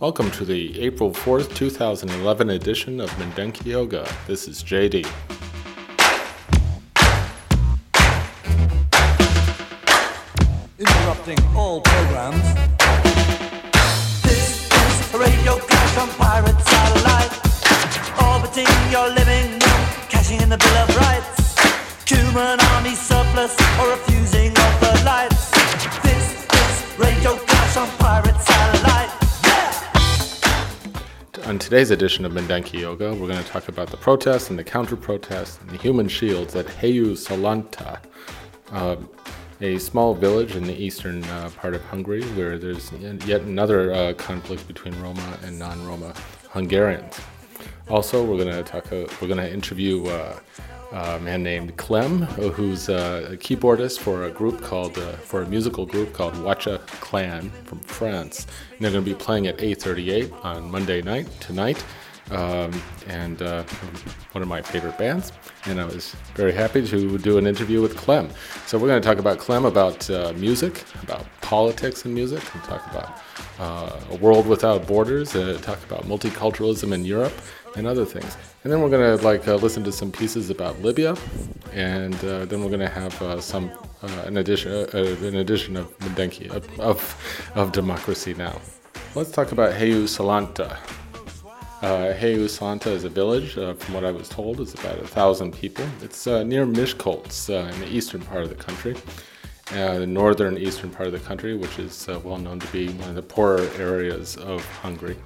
Welcome to the April 4th, 2011 edition of Mindenki Joga. This is JD. Interrupting all programs. This is a radio clash on pirate satellite. Orbiting your living room, cashing in the Bill of Rights. Human On today's edition of Mindenki Joga, we're going to talk about the protests and the counter protests and the human shields at Hejőszalonta, uh, a small village in the eastern uh, part of Hungary where there's yet another uh, conflict between Roma and non Roma Hungarians. Also, we're going to talk. Uh, we're going to interview uh, a man named Clem, who's a keyboardist for a group called uh, for a musical group called Watcha Clan from France. And they're going to be playing at A38 on Monday night tonight. Um, and uh, one of my favorite bands. And I was very happy to do an interview with Clem. So we're going to talk about Clem about uh, music, about politics and music, and talk about uh, a world without borders, uh, talk about multiculturalism in Europe, and other things. And then we're going to like uh, listen to some pieces about Libya, and uh, then we're going to have uh, some uh, an addition uh, an edition of Mindenki of, of of democracy now. Let's talk about Hejőszalonta. Uh, Hejőszalonta is a village, uh, from what I was told, is about a thousand people. It's uh, near Miskolc uh, in the eastern part of the country, uh, the northern eastern part of the country, which is uh, well known to be one of the poorer areas of Hungary.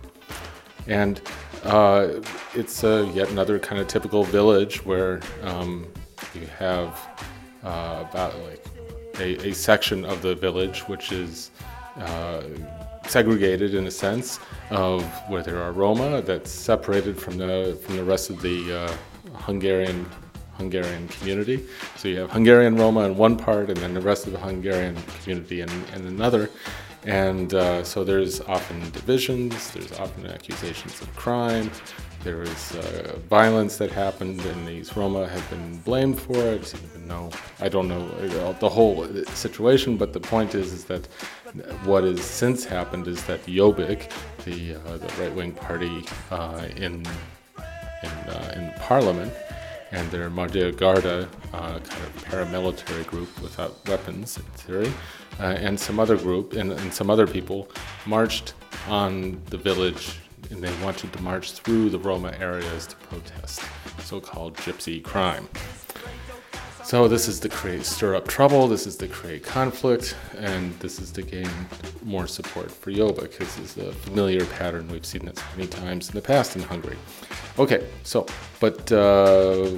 And uh, it's yet another kind of typical village where um, you have uh, about like a, a section of the village which is uh, segregated in a sense of where there are Roma that's separated from the from the rest of the uh, Hungarian Hungarian community. So you have Hungarian Roma in one part, and then the rest of the Hungarian community in, in another. And uh, so there's often divisions, there's often accusations of crime, there is uh, violence that happened, and these Roma have been blamed for it, even though I don't know uh, the whole situation, but the point is, is that what has since happened is that Jobbik, the, uh, the right wing party uh, in, in, uh, in parliament, and their Magyar Garda, uh, kind of paramilitary group without weapons in theory, uh, Uh, and some other group and, and some other people marched on the village and they wanted to march through the Roma areas to protest so-called gypsy crime. So this is to create stir up trouble, this is to create conflict, and this is to gain more support for Jobbik. This is a familiar pattern. We've seen this many times in the past in Hungary. Okay, so, but uh,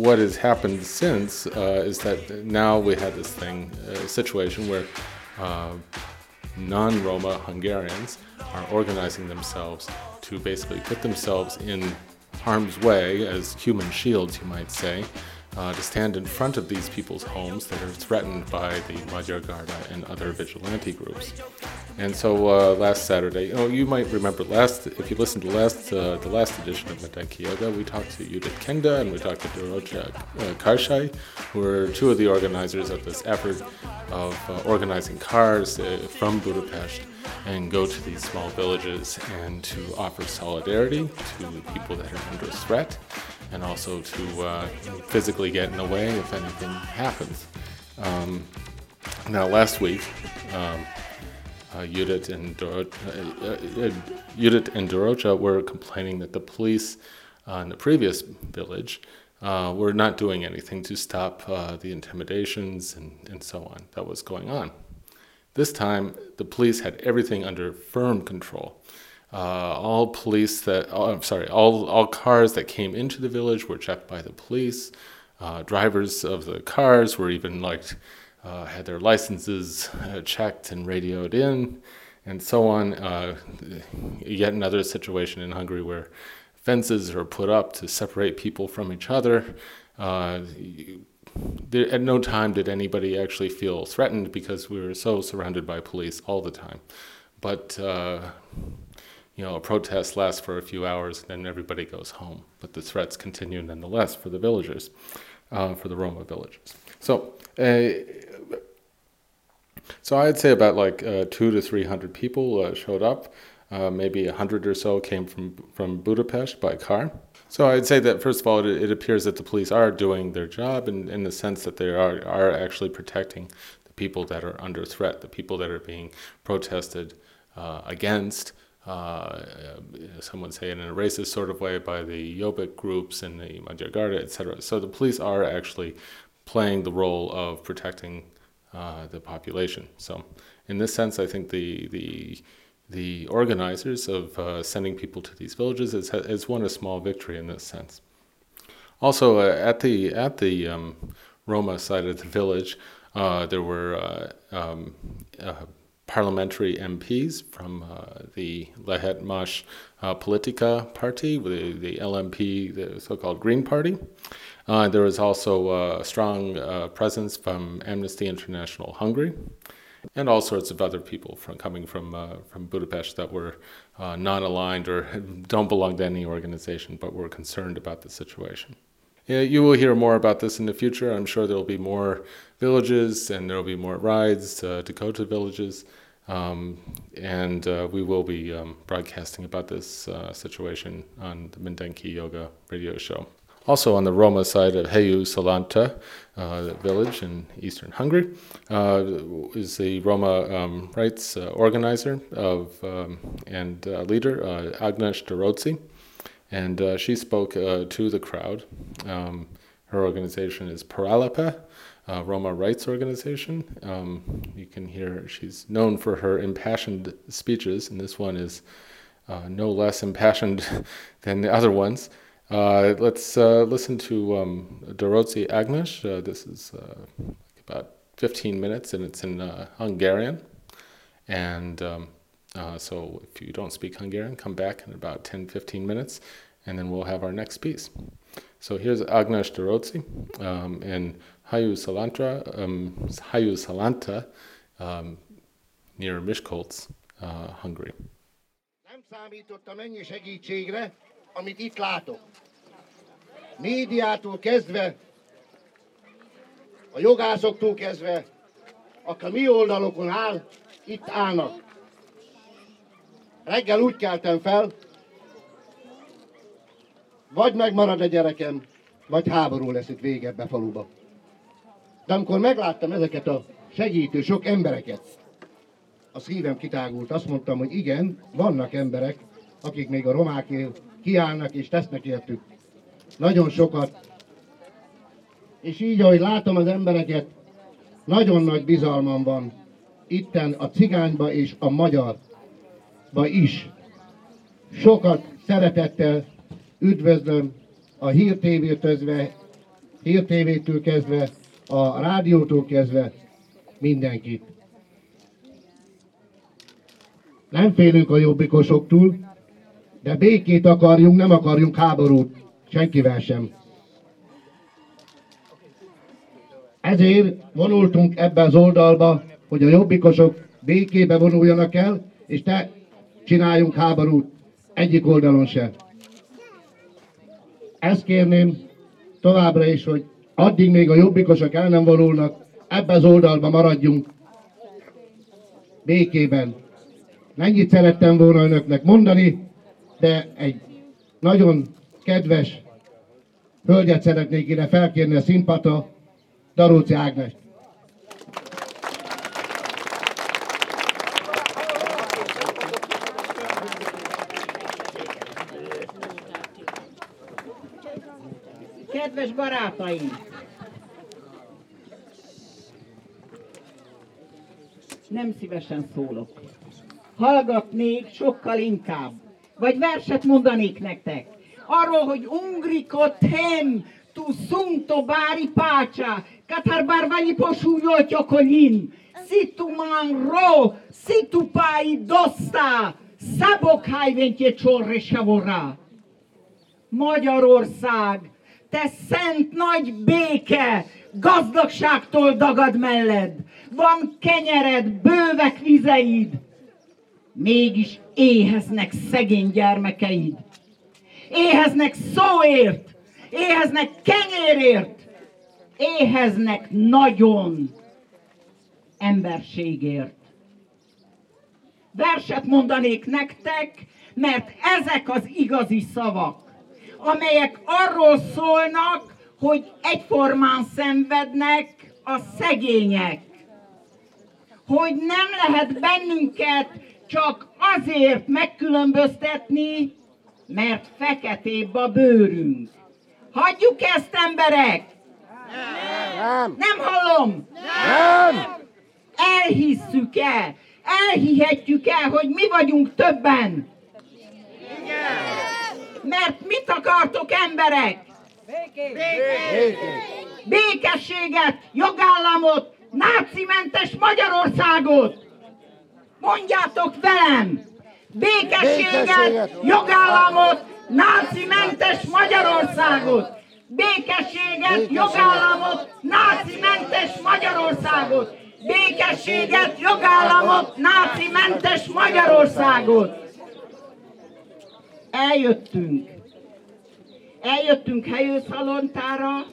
what has happened since uh, is that now we had this thing, uh, situation where uh, non-Roma Hungarians are organizing themselves to basically put themselves in harm's way as human shields, you might say, uh, to stand in front of these people's homes that are threatened by the Magyar Garda and other vigilante groups. And so uh, last Saturday, you know, you might remember last, if you listened to last uh, the last edition of Mindenki Joga, we talked to Judith Kenda and we talked to Dorocha uh, Karsai, who are two of the organizers of this effort of uh, organizing cars uh, from Budapest and go to these small villages and to offer solidarity to people that are under threat and also to uh, physically get in the way if anything happens. Um, now, last week, um, uh, Judith and Doro- uh, uh, Dorocha were complaining that the police uh, in the previous village uh, were not doing anything to stop uh, the intimidations and, and so on that was going on. This time, the police had everything under firm control. Uh, all police that, oh, I'm sorry, all, all cars that came into the village were checked by the police. Uh, drivers of the cars were even like, uh, had their licenses uh, checked and radioed in, and so on. Uh, yet another situation in Hungary where fences are put up to separate people from each other. Uh, at no time did anybody actually feel threatened because we were so surrounded by police all the time. But uh, you know, a protest lasts for a few hours, and then everybody goes home. But the threats continue nonetheless for the villagers, uh, for the Roma villagers. So, uh, so I'd say about like uh, two to three hundred people uh, showed up. Uh, maybe a hundred or so came from, from Budapest by car. So I'd say that first of all, it, it appears that the police are doing their job in, in the sense that they are, are actually protecting the people that are under threat, the people that are being protested uh, against. Uh, some would say in a racist sort of way by the Jobbik groups and the Magyar Garda, etc. So the police are actually playing the role of protecting uh, the population. So in this sense, I think the the the organizers of uh, sending people to these villages has, has won a small victory in this sense. Also, uh, at the at the um, Roma side of the village, uh, there were uh, um, parliamentary MPs from the Lehet Más Politika party, the, the LMP, the so-called Green Party. There was also a strong presence from Amnesty International Hungary and all sorts of other people from coming from uh, from Budapest that were uh, non-aligned or don't belong to any organization, but were concerned about the situation. You will hear more about this in the future. I'm sure there will be more villages and there will be more rides to, to go to villages. Um, and uh, we will be um, broadcasting about this uh, situation on the Mindenki Joga radio show. Also on the Roma side of Hejőszalonta uh, village in eastern Hungary uh, is the Roma um, rights uh, organizer of um, and uh, leader uh, Agnes Daróczi, and uh, she spoke to the crowd. Um, her organization is Phralipe, Roma Rights Organization. Um, you can hear she's known for her impassioned speeches, and this one is no less impassioned than the other ones. Uh, let's uh, listen to um, Daróczi Agnes. Uh, this is uh, about 15 minutes and it's in uh, Hungarian. And um, uh, so if you don't speak Hungarian, come back in about 10 15 minutes and then we'll have our next piece. So here's Agnes Daróczi um, in Hayu Salantra, um, Hejőszalonta um, near Miskolc, Hungary. Nem számítottam ennyi segítségre, amit itt látok. Médiától kezdve, a jogászoktól kezdve, akik a mi oldalokon áll, itt állnak. Reggel úgy keltem fel, vagy megmarad a gyerekem, vagy háború lesz itt vége ebbe faluba. De amikor megláttam ezeket a segítő sok embereket, a szívem kitágult, azt mondtam, hogy igen, vannak emberek, akik még a romákért kiállnak és tesznek értük. Nagyon sokat. És így, ahogy látom az embereket, nagyon nagy bizalmam van itten a cigányba és a magyarba is. Sokat szeretettel üdvözlöm a hírtévétől hírtévétől kezdve, a rádiótól kezdve mindenkit. Nem félünk a jobbikosoktól, de békét akarjunk, nem akarjunk háborút senkivel sem. Ezért vonultunk ebbe az oldalba, hogy a jobbikosok békébe vonuljanak el, és te csináljunk háborút egyik oldalon se. Ezt kérném továbbra is, hogy addig még a jobbikosok el nem vonulnak, ebbe az oldalba maradjunk békében. Mennyit szerettem volna önöknek mondani, de egy nagyon kedves hölgyet szeretnék ide felkérni a színpadra, Daróci Ágnes. Kedves barátaim! Nem szívesen szólok. Hallgatnék sokkal inkább. Vagy verset mondanék nektek. Arról, hogy ungrikot hem, tu sunto bári pácsa, katar barvani posúnyoltja kolin, situ man ro, situ pái dosztá, szabok hájventje csorre savorá. Magyarország, te szent nagy béke, gazdagságtól dagad melled, van kenyered, bővek vizeid, mégis éheznek szegény gyermekeid éheznek szóért, éheznek kenyérért, éheznek nagyon emberségért. verset mondanék nektek, mert ezek az igazi szavak, amelyek arról szólnak, hogy egyformán szenvednek a szegények, hogy nem lehet bennünket csak azért megkülönböztetni, mert feketébb a bőrünk. Hagyjuk ezt, emberek! Nem! Nem hallom! Nem! Elhisszük el, elhihetjük el, hogy mi vagyunk többen. Mert mit akartok, emberek? Békés! Békességet, jogállamot, nácimentes Magyarországot! Mondjátok velem! Békességet, jogállamot, nácimentes Magyarországot! Békességet, jogállamot, nácimentes Magyarországot! Békességet, jogállamot, nácimentes Magyarországot! Eljöttünk. Eljöttünk helyőszalontára,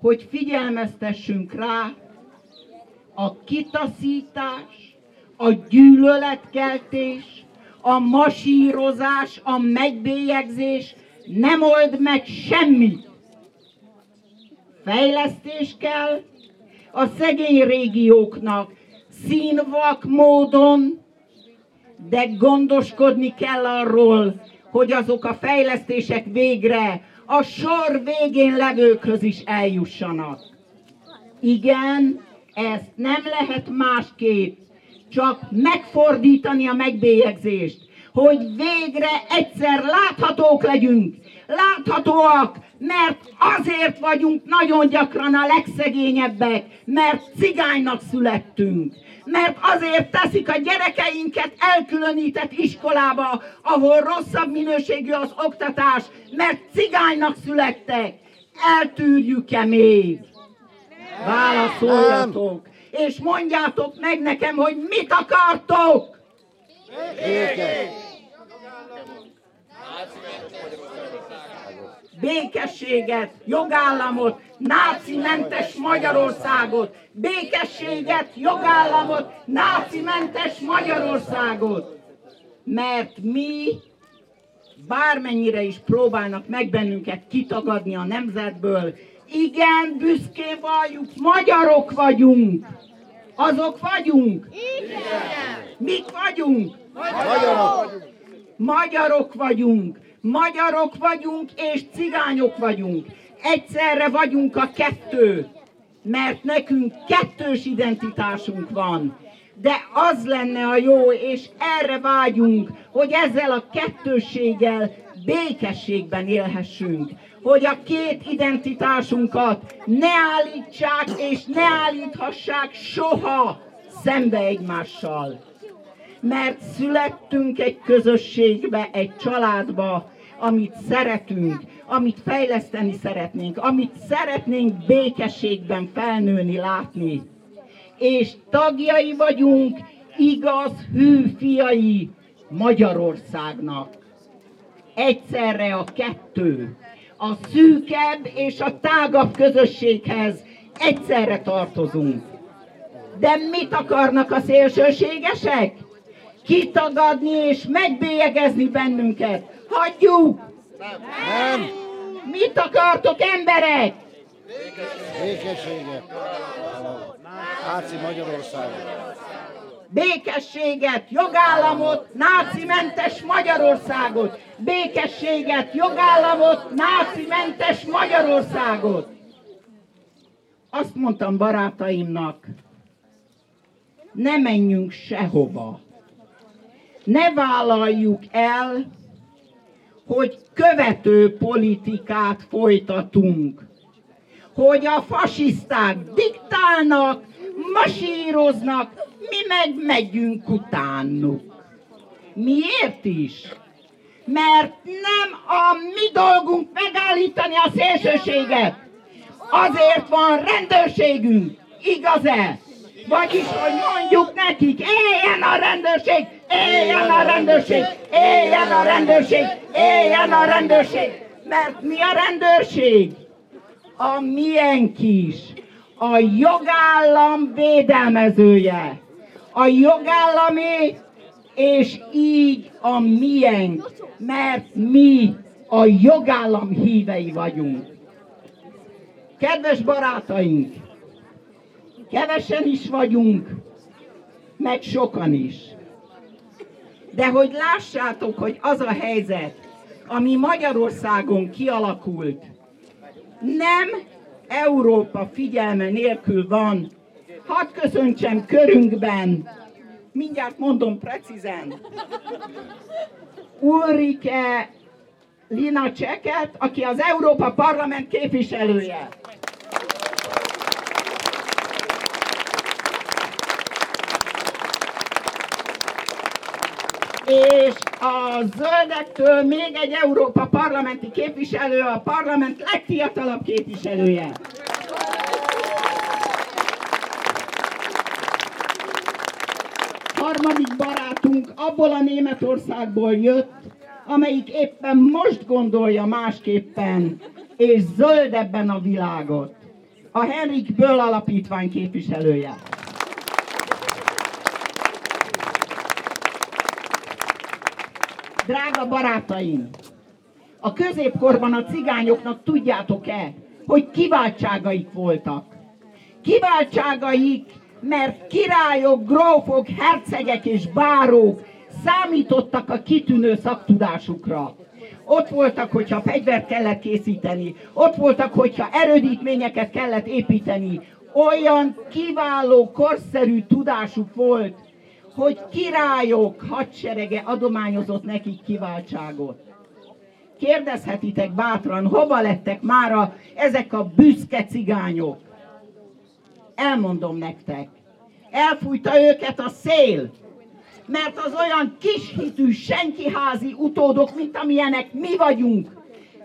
hogy figyelmeztessünk rá a kitaszítás, a gyűlöletkeltés, a masírozás, a megbélyegzés nem old meg semmit. Fejlesztés kell a szegény régióknak színvak módon, de gondoskodni kell arról, hogy azok a fejlesztések végre a sor végén levőkhöz is eljussanak. Igen, ezt nem lehet másképp, csak megfordítani a megbélyegzést, hogy végre egyszer láthatók legyünk, láthatóak, mert azért vagyunk nagyon gyakran a legszegényebbek, mert cigánynak születtünk, mert azért teszik a gyerekeinket elkülönített iskolába, ahol rosszabb minőségű az oktatás, mert cigánynak születtek. Eltűrjük-e még? Válaszoljatok, és mondjátok meg nekem, hogy mit akartok! Békés! békességet, jogállamot, nácimentes Magyarországot, békességet, jogállamot, nácimentes Magyarországot. Mert mi, bármennyire is próbálnak meg bennünket kitagadni a nemzetből, igen, büszkén valljuk, magyarok vagyunk. Azok vagyunk. Igen. Mik vagyunk? Magyarok! Magyarok vagyunk, magyarok vagyunk és cigányok vagyunk. Egyszerre vagyunk a kettő, mert nekünk kettős identitásunk van. De az lenne a jó, és erre vágyunk, hogy ezzel a kettősséggel békességben élhessünk. Hogy a két identitásunkat ne állítsák és ne állíthassák soha szembe egymással mert születtünk egy közösségbe, egy családba, amit szeretünk, amit fejleszteni szeretnénk, amit szeretnénk békességben felnőni, látni. És tagjai vagyunk, igaz, hű fiai Magyarországnak. Egyszerre a kettő. A szűkebb és a tágabb közösséghez egyszerre tartozunk. De mit akarnak a szélsőségesek? Kitagadni és megbélyegezni bennünket. Hagyjuk! Nem! Mit akartok, emberek? Békességet! Náci Magyarországot! Békességet, jogállamot, nácimentes Magyarországot! Békességet, jogállamot, nácimentes Magyarországot! Azt mondtam barátaimnak, ne menjünk sehova. Ne vállaljuk el, hogy követő politikát folytatunk. Hogy a fasiszták diktálnak, masíroznak, mi meg megyünk utánuk. Miért is? Mert nem a mi dolgunk megállítani a szélsőséget. Azért van rendőrségünk, igaz-e? Vagyis, hogy mondjuk nekik, éljen a rendőrség, éljen a rendőrség, éljen a rendőrség, éljen a rendőrség. Mert mi a rendőrség? A miénk is. A jogállam védelmezője. A jogállami és így a miénk, mert mi a jogállam hívei vagyunk. Kedves barátaink, kevesen is vagyunk, meg sokan is. De hogy lássátok, hogy az a helyzet, ami Magyarországon kialakult, nem Európa figyelme nélkül van. Hadd köszöntsem körünkben, mindjárt mondom precízen, Ulrike Linaceket, aki az Európa Parlament képviselője. és a zöldektől még egy Európa parlamenti képviselő, a parlament legfiatalabb képviselője. Harmadik barátunk abból a Németországból jött, amelyik éppen most gondolja másképpen, és zöldebben a világot. A Henrik Böll alapítvány képviselője. Drága barátaim, a középkorban a cigányoknak tudjátok-e, hogy kiváltságaik voltak? Kiváltságaik, mert királyok, grófok, hercegek és bárók számítottak a kitűnő szaktudásukra. Ott voltak, hogyha fegyvert kellett készíteni, ott voltak, hogyha erődítményeket kellett építeni, olyan kiváló, korszerű tudásuk volt, hogy királyok hadserege adományozott nekik kiváltságot. Kérdezhetitek bátran, hova lettek mára ezek a büszke cigányok? Elmondom nektek, elfújta őket a szél, mert az olyan kishitű, senkiházi utódok, mint amilyenek mi vagyunk,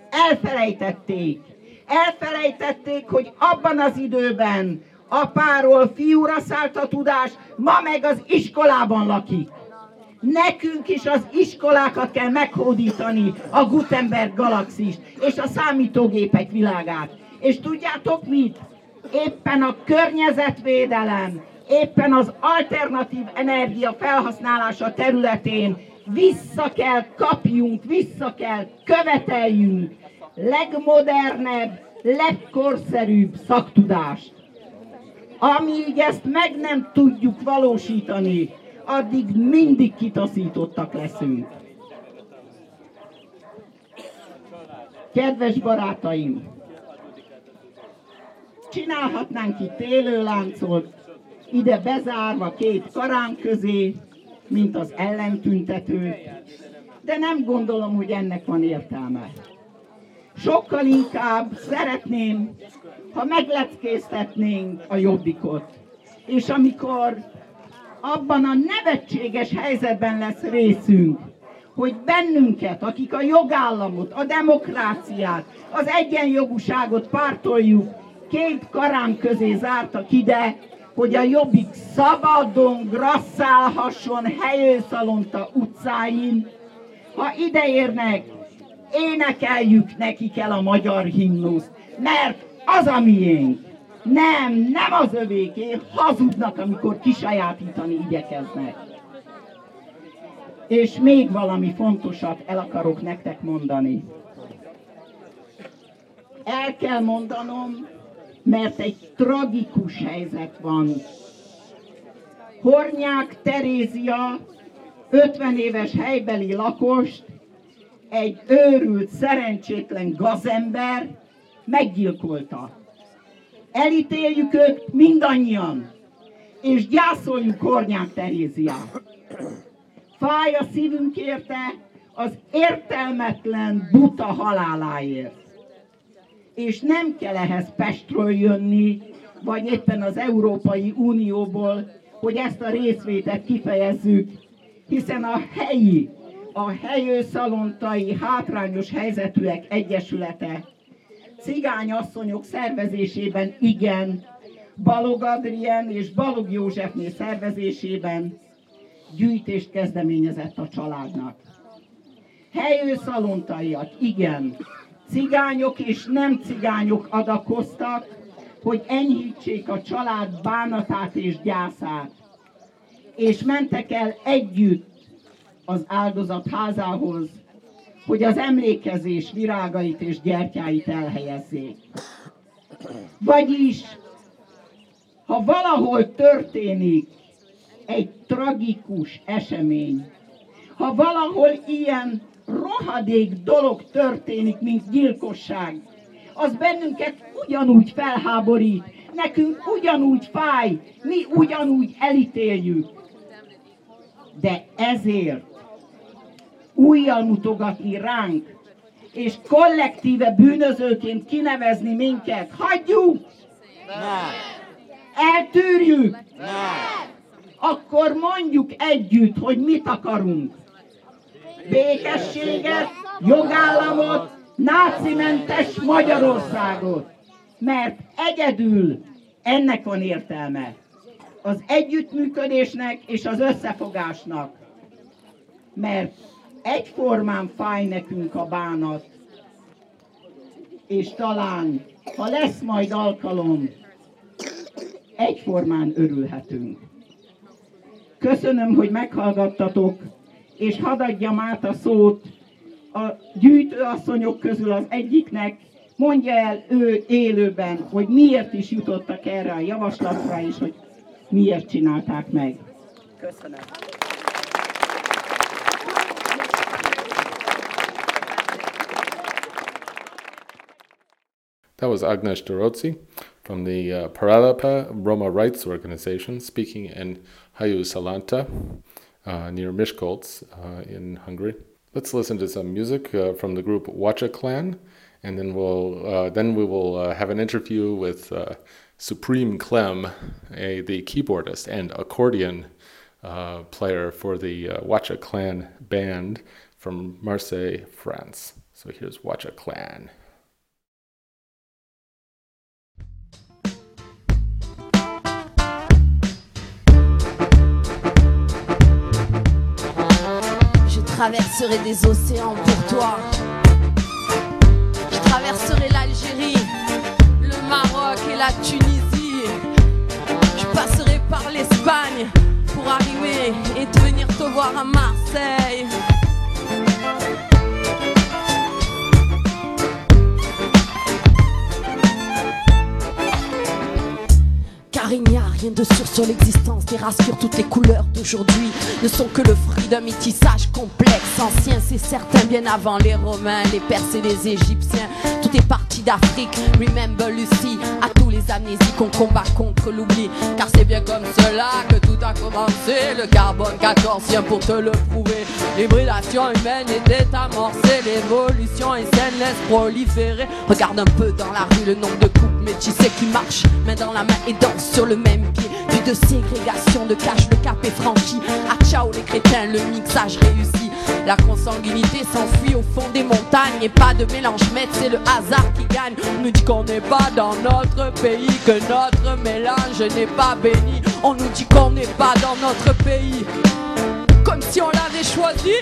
elfelejtették. Elfelejtették, hogy abban az időben apáról fiúra szállt a tudás, ma meg az iskolában lakik. Nekünk is az iskolákat kell meghódítani, a Gutenberg galaxist és a számítógépek világát. És tudjátok mit? Éppen a környezetvédelem, éppen az alternatív energia felhasználása területén vissza kell kapjunk, vissza kell követeljünk legmodernebb, legkorszerűbb szaktudást. Amíg ezt meg nem tudjuk valósítani, addig mindig kitaszítottak leszünk. Kedves barátaim, csinálhatnánk itt élőláncot, ide bezárva két karán közé, mint az ellentüntetők, de nem gondolom, hogy ennek van értelme. Sokkal inkább szeretném, ha megleckéztetnénk a jobbikot. És amikor abban a nevetséges helyzetben lesz részünk, hogy bennünket, akik a jogállamot, a demokráciát, az egyenjogúságot pártoljuk, két karám közé zártak ide, hogy a jobbik szabadon grasszálhasson helyőszalonta utcáin. Ha ideérnek, énekeljük nekik el a magyar himnuszt, mert az a miénk. Nem, nem az övéké, hazudnak, amikor kisajátítani igyekeznek. És még valami fontosat el akarok nektek mondani. El kell mondanom, mert egy tragikus helyzet van. Hornyák Terézia 50 éves helybeli lakost egy őrült, szerencsétlen gazember meggyilkolta. Elítéljük őt mindannyian, és gyászoljuk Hornyák Teréziát. Fáj a szívünk érte az értelmetlen, buta haláláért. És nem kell ehhez Pestről jönni, vagy éppen az Európai Unióból, hogy ezt a részvétet kifejezzük, hiszen a helyi, a helyőszalontai hátrányos helyzetűek egyesülete cigányasszonyok szervezésében igen, Balog Adrien és Balog Józsefné szervezésében gyűjtést kezdeményezett a családnak. Helyőszalontaiak, igen, cigányok és nem cigányok adakoztak, hogy enyhítsék a család bánatát és gyászát. És mentek el együtt az áldozat házához, hogy az emlékezés virágait és gyertyáit elhelyezzék. Vagyis, ha valahol történik egy tragikus esemény, ha valahol ilyen rohadék dolog történik, mint gyilkosság, az bennünket ugyanúgy felháborít, nekünk ugyanúgy fáj, mi ugyanúgy elítéljük. De ezért újjal mutogatni ránk, és kollektíve bűnözőként kinevezni minket, hagyjuk! Eltűrjük! Akkor mondjuk együtt, hogy mit akarunk. Békességet, jogállamot, nácimentes Magyarországot. Mert egyedül ennek van értelme. Az együttműködésnek és az összefogásnak. Mert egyformán fáj nekünk a bánat, és talán, ha lesz majd alkalom, egyformán örülhetünk. Köszönöm, hogy meghallgattatok, és hadd adjam át a szót a gyűjtőasszonyok közül az egyiknek, mondja el ő élőben, hogy miért is jutottak erre a javaslatra, és hogy miért csinálták meg. Köszönöm. That was Agnes Daróczi from the uh, Phralipe Roma Rights Organization speaking in Hejőszalonta uh, near Miskolc uh, in Hungary. Let's listen to some music uh, from the group Watcha Clan, and then we'll uh, then we will uh, have an interview with Supreme Clem, a, the keyboardist and accordion player for the Watcha Clan band from Marseille, France. So here's Watcha Clan. Traverserai des océans pour toi. Je traverserai l'Algérie, le Maroc et la Tunisie. Je passerai par l'Espagne pour arriver et venir te voir à Marseille. Il n'y a rien de sûr sur l'existence des races pures. Toutes les couleurs d'aujourd'hui ne sont que le fruit d'un métissage complexe, ancien, c'est certain, bien avant les Romains, les Perses et les Égyptiens. Tout est parti d'Afrique. Remember Lucy, à tous les amnésiques qu'on combat contre l'oubli. Car c'est bien comme cela que tout a commencé. Le carbone 14 vient pour te le prouver. L'hybridation humaine était amorcée. L'évolution saine laisse proliférer. Regarde un peu dans la rue le nombre de couples métissés qui marchent main dans la main et dansent sur le même pied. De ségrégation, de cache, le cap est franchi. Ah ciao les crétins, le mixage réussi. La consanguinité s'enfuit au fond des montagnes et pas de mélange maître, c'est le hasard qui gagne. On nous dit qu'on n'est pas dans notre pays, que notre mélange n'est pas béni. On nous dit qu'on n'est pas dans notre pays, comme si on l'avait choisi.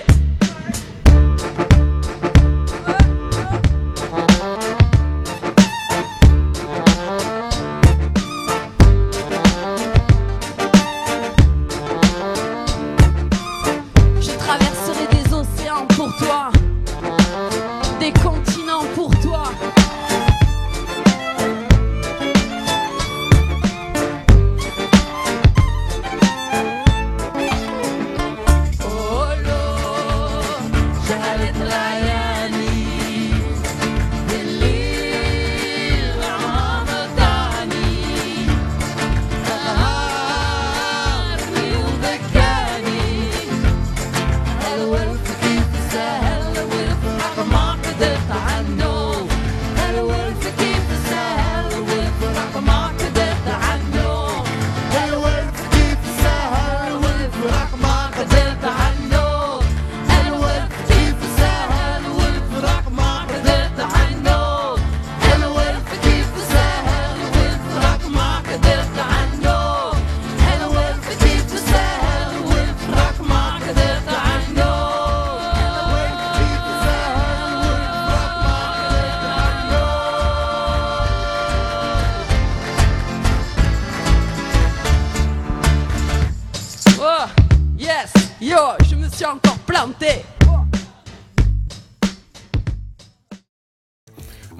Jo, shumë nësë janë të prante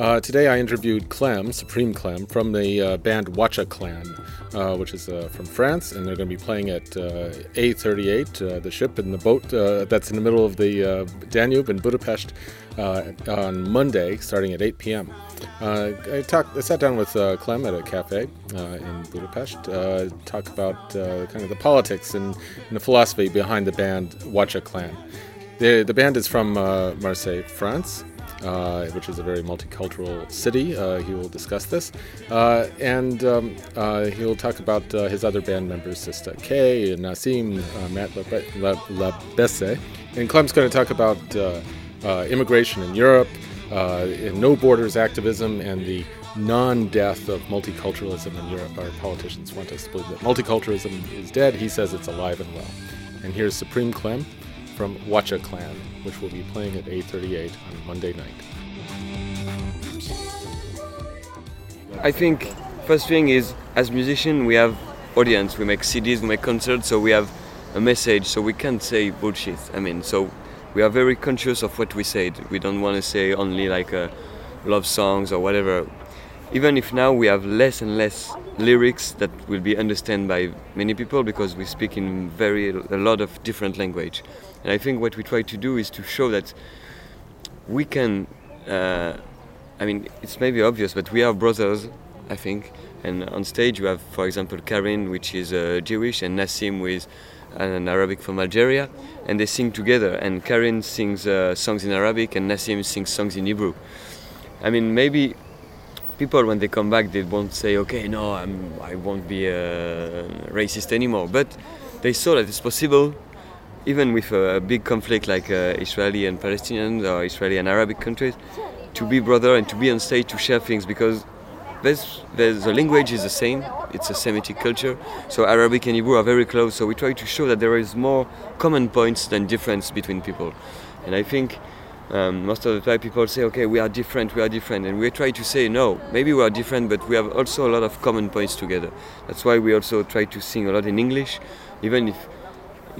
Uh, today I interviewed Clem, Supreme Clem, from the uh, band Watcha Clan, uh, which is uh, from France, and they're going to be playing at uh, A38, uh, the ship and the boat that's in the middle of the Danube in Budapest, on Monday, starting at 8 p.m. I talked, I sat down with Clem at a cafe in Budapest, talk about kind of the politics and, and, the philosophy behind the band Watcha Clan. The, the band is from Marseille, France, uh, which is a very multicultural city. Uh, he will discuss this. Uh, and um, uh, he'll talk about uh, his other band members, Sista K, Nassim, Matt Labesse. And Clem's going to talk about immigration in Europe, no borders activism, and the non death of multiculturalism in Europe. Our politicians want us to believe that multiculturalism is dead. He says it's alive and well. And here's Supreme Clem from Watcha Clan, which will be playing at A38 on Monday night. I think first thing is as musicians we have audience, we make CDs, we make concerts, so we have a message, so we can't say bullshit. I mean, so we are very conscious of what we say. We don't want to say only like uh, love songs or whatever. Even if now we have less and less lyrics that will be understood by many people because we speak in very a lot of different language. And I think what we try to do is to show that we can. Uh, I mean, it's maybe obvious, but we are brothers, I think. And on stage, you have, for example, Karin, which is uh, Jewish, and Nassim, with an Arabic from Algeria, and they sing together. And Karin sings uh, songs in Arabic, and Nassim sings songs in Hebrew. I mean, maybe people, when they come back, they won't say, "Okay, no, I'm, I won't be a racist anymore." But they saw that it's possible even with a, big conflict like uh, Israeli and Palestinians or Israeli and Arabic countries, to be brother and to be on stage to share things because there's, there's, the language is the same. It's a Semitic culture, so Arabic and Hebrew are very close. So we try to show that there is more common points than difference between people, and I think. Um, most of the time people say okay we are different we are different and we try to say no maybe we are different but we have also a lot of common points together that's why we also try to sing a lot in english even if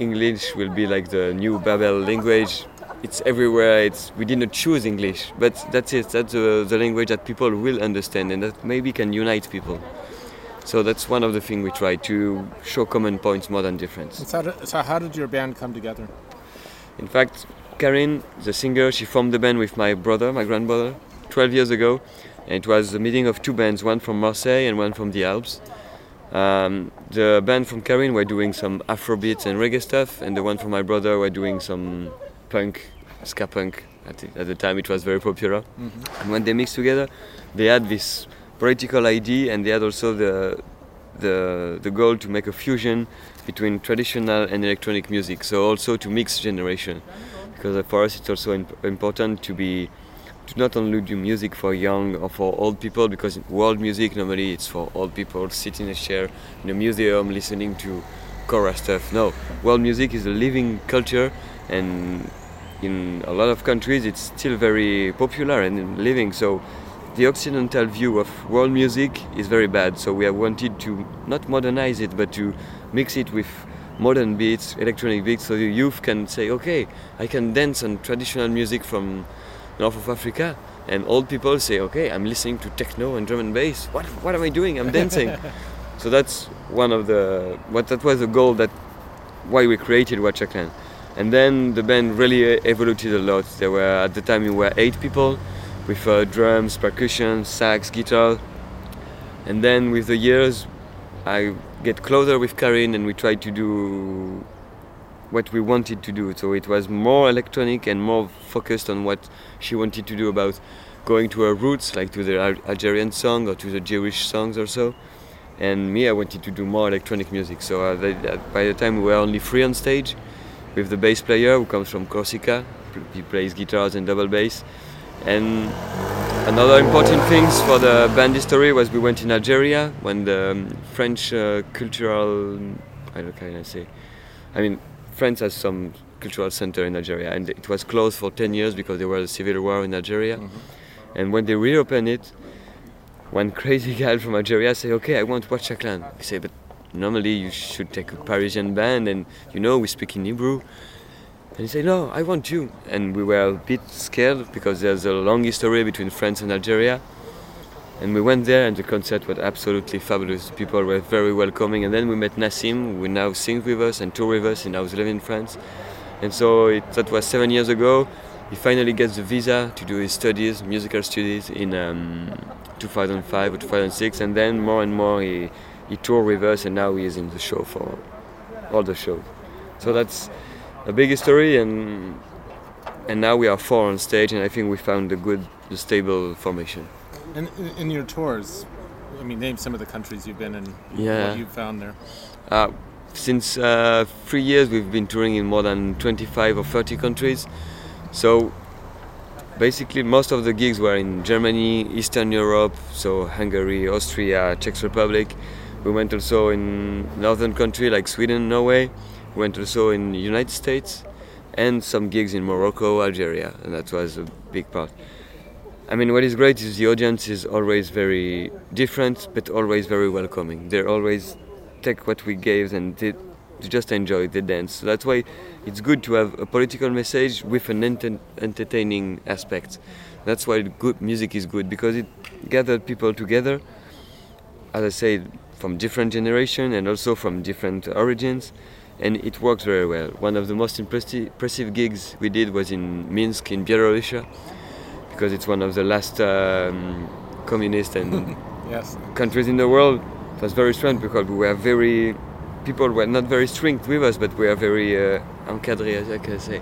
English will be like the new Babel language. It's everywhere. It's we didn't choose English, but that's it. That's the, the language that people will understand and that maybe can unite people. So that's one of the things we try to show common points more than difference. So, how, so how did your band come together? In fact, Karin, the singer, she formed the band with my brother, my grandbrother, 12 years ago. And it was a meeting of two bands, one from Marseille and one from the Alps. Um, the band from Karin were doing some Afrobeats and reggae stuff, and the one from my brother were doing some punk, ska punk. At the, at the time, it was very popular. Mm-hmm. And when they mixed together, they had this political idea, and they had also the the the goal to make a fusion between traditional and electronic music. So also to mix generation, because for us it's also imp- important to be not only do music for young or for old people because world music normally it's for old people sitting in a chair in a museum listening to chorus stuff. No world music is a living culture and in a lot of countries it's still very popular and living. So the occidental view of world music is very bad. So we have wanted to not modernize it but to mix it with modern beats electronic beats so the youth can say okay i can dance on traditional music from north of Africa, and old people say, "Okay, I'm listening to techno and drum and bass. What what am I doing? I'm dancing." so that's one of the what that was the goal that why we created Watcha Clan. And then the band really evolved a lot. There were at the time we were eight people with uh, drums, percussion, sax, guitar. And then with the years, I get closer with Karin and we try to do what we wanted to do. So it was more electronic and more focused on what she wanted to do about going to her roots, like to the Algerian song or to the Jewish songs or so. And me, I wanted to do more electronic music. So uh, they, uh, by the time we were only three on stage, with the bass player who comes from Corsica, he plays guitars and double bass. And another important things for the band history was we went in Algeria when the um, French uh, cultural, I don't know, can I say, I mean, France has some cultural center in Algeria, and it was closed for 10 years because there was a civil war in Algeria. Mm-hmm. And when they reopened it, one crazy guy from Algeria said, "Okay, I want to watch Clan." I say, "But normally you should take a Parisian band, and you know we speak in Hebrew." And he said, No, I want you. And we were a bit scared because there's a long history between France and Algeria. And we went there, and the concert was absolutely fabulous. People were very welcoming. And then we met Nassim, who now sings with us and tour with us, and now lives in France. And so it, that was seven years ago. He finally gets the visa to do his studies, musical studies, in um, 2005 or 2006. And then more and more he, he toured with us, and now he is in the show for all the shows. So that's a big story, and and now we are four on stage, and I think we found a good, stable formation. And in, in your tours, I mean, name some of the countries you've been in. Yeah. What you've found there. Uh, since uh, three years, we've been touring in more than 25 or 30 countries. So basically, most of the gigs were in Germany, Eastern Europe, so Hungary, Austria, Czech Republic. We went also in northern country like Sweden, Norway. We went also in United States, and some gigs in Morocco, Algeria, and that was a big part. I mean, what is great is the audience is always very different, but always very welcoming. They always take what we gave and they, they just enjoy the dance. So that's why it's good to have a political message with an enter- entertaining aspect. That's why good music is good because it gathered people together. As I say, from different generations and also from different origins, and it works very well. One of the most impressive, impressive gigs we did was in Minsk in Belarus because it's one of the last um, communist and Yes. countries in the world. It was very strange because we were very, people were not very strict with us, but we are very uh, encadré, as I can say.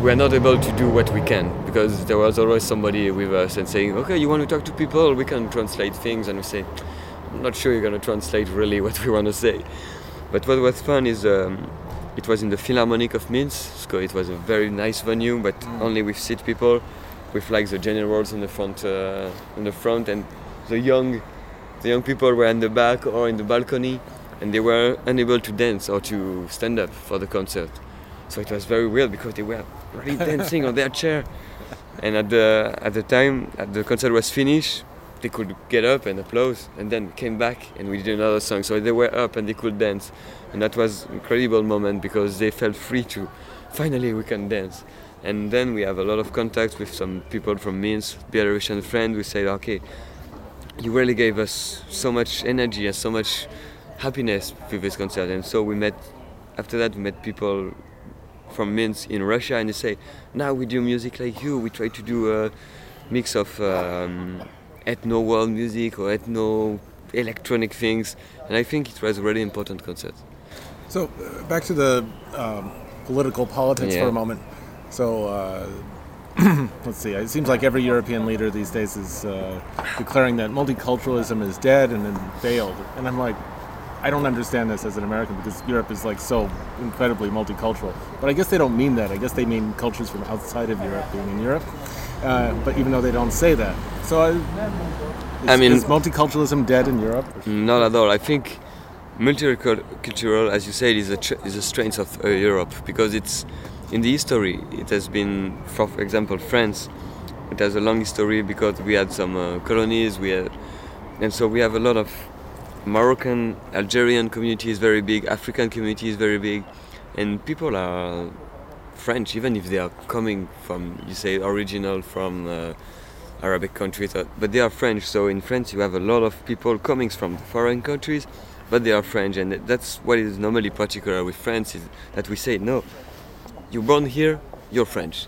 We are not able to do what we can because there was always somebody with us and saying, okay, you want to talk to people, we can translate things, and we say, I'm not sure you're going to translate really what we want to say. But what was fun is um, it was in the Philharmonic of Minsk, so it was a very nice venue, but only with seat people, with like the generals in the front, uh, in the front, and the young, the young people were in the back or in the balcony, and they were unable to dance or to stand up for the concert. So it was very weird because they were really dancing on their chair. And at the at the time, at the concert was finished, they could get up and applause, and then came back and we did another song. So they were up and they could dance, and that was incredible moment because they felt free to, finally we can dance. And then we have a lot of contacts with some people from Minsk, Belarusian friend. We say, okay, you really gave us so much energy and so much happiness with this concert. And so we met, after that, we met people from Minsk in Russia, and they say, now we do music like you. We try to do a mix of um, ethno world music or ethno electronic things. And I think it was a really important concert. So uh, back to the um, political politics for a moment. So uh, let's see. It seems like every European leader these days is uh, declaring that multiculturalism is dead and then failed. And I'm like, I don't understand this as an American because Europe is like so incredibly multicultural. But I guess they don't mean that. I guess they mean cultures from outside of Europe being in Europe. Uh, but even though they don't say that, so I, is, I mean- is multiculturalism dead in Europe? Not at all. I think multicultural, as you said, is a tr- is a strength of uh, Europe because it's in the history. It has been, for example, France. It has a long history because we had some uh, colonies. We had, and so we have a lot of Moroccan, Algerian community is very big. African community is very big, and people are French, even if they are coming from, you say, original from. Uh, Arabic countries, uh, but they are French. So in France, you have a lot of people coming from foreign countries, but they are French, and that's what is normally particular with France is that we say no, you're born here, you're French.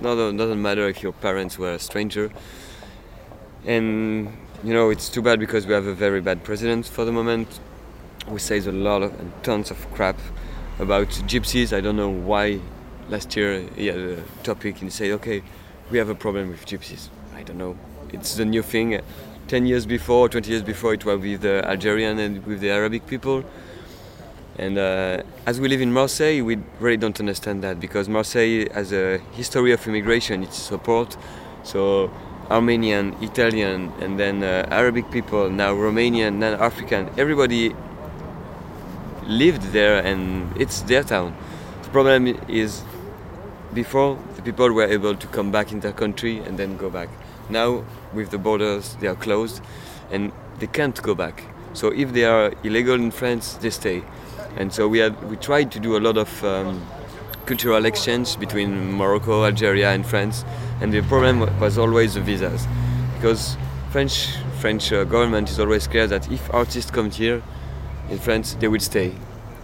Not doesn't matter if your parents were a stranger. And you know it's too bad because we have a very bad president for the moment, who says a lot of and tons of crap about gypsies. I don't know why. Last year he had a topic and said, okay, we have a problem with gypsies. I don't know. It's the new thing. Ten years before, twenty years before, it was with the Algerian and with the Arabic people. And uh, as we live in Marseille, we really don't understand that because Marseille has a history of immigration. It's support, so Armenian, Italian, and then uh, Arabic people, now Romanian, now African. Everybody lived there, and it's their town. The problem is, before the people were able to come back in their country and then go back. Now, with the borders, they are closed, and they can't go back. So if they are illegal in France, they stay. And so we had we tried to do a lot of um, cultural exchange between Morocco, Algeria, and France. And the problem was always the visas, because French French uh, government is always clear that if artists come here in France, they will stay.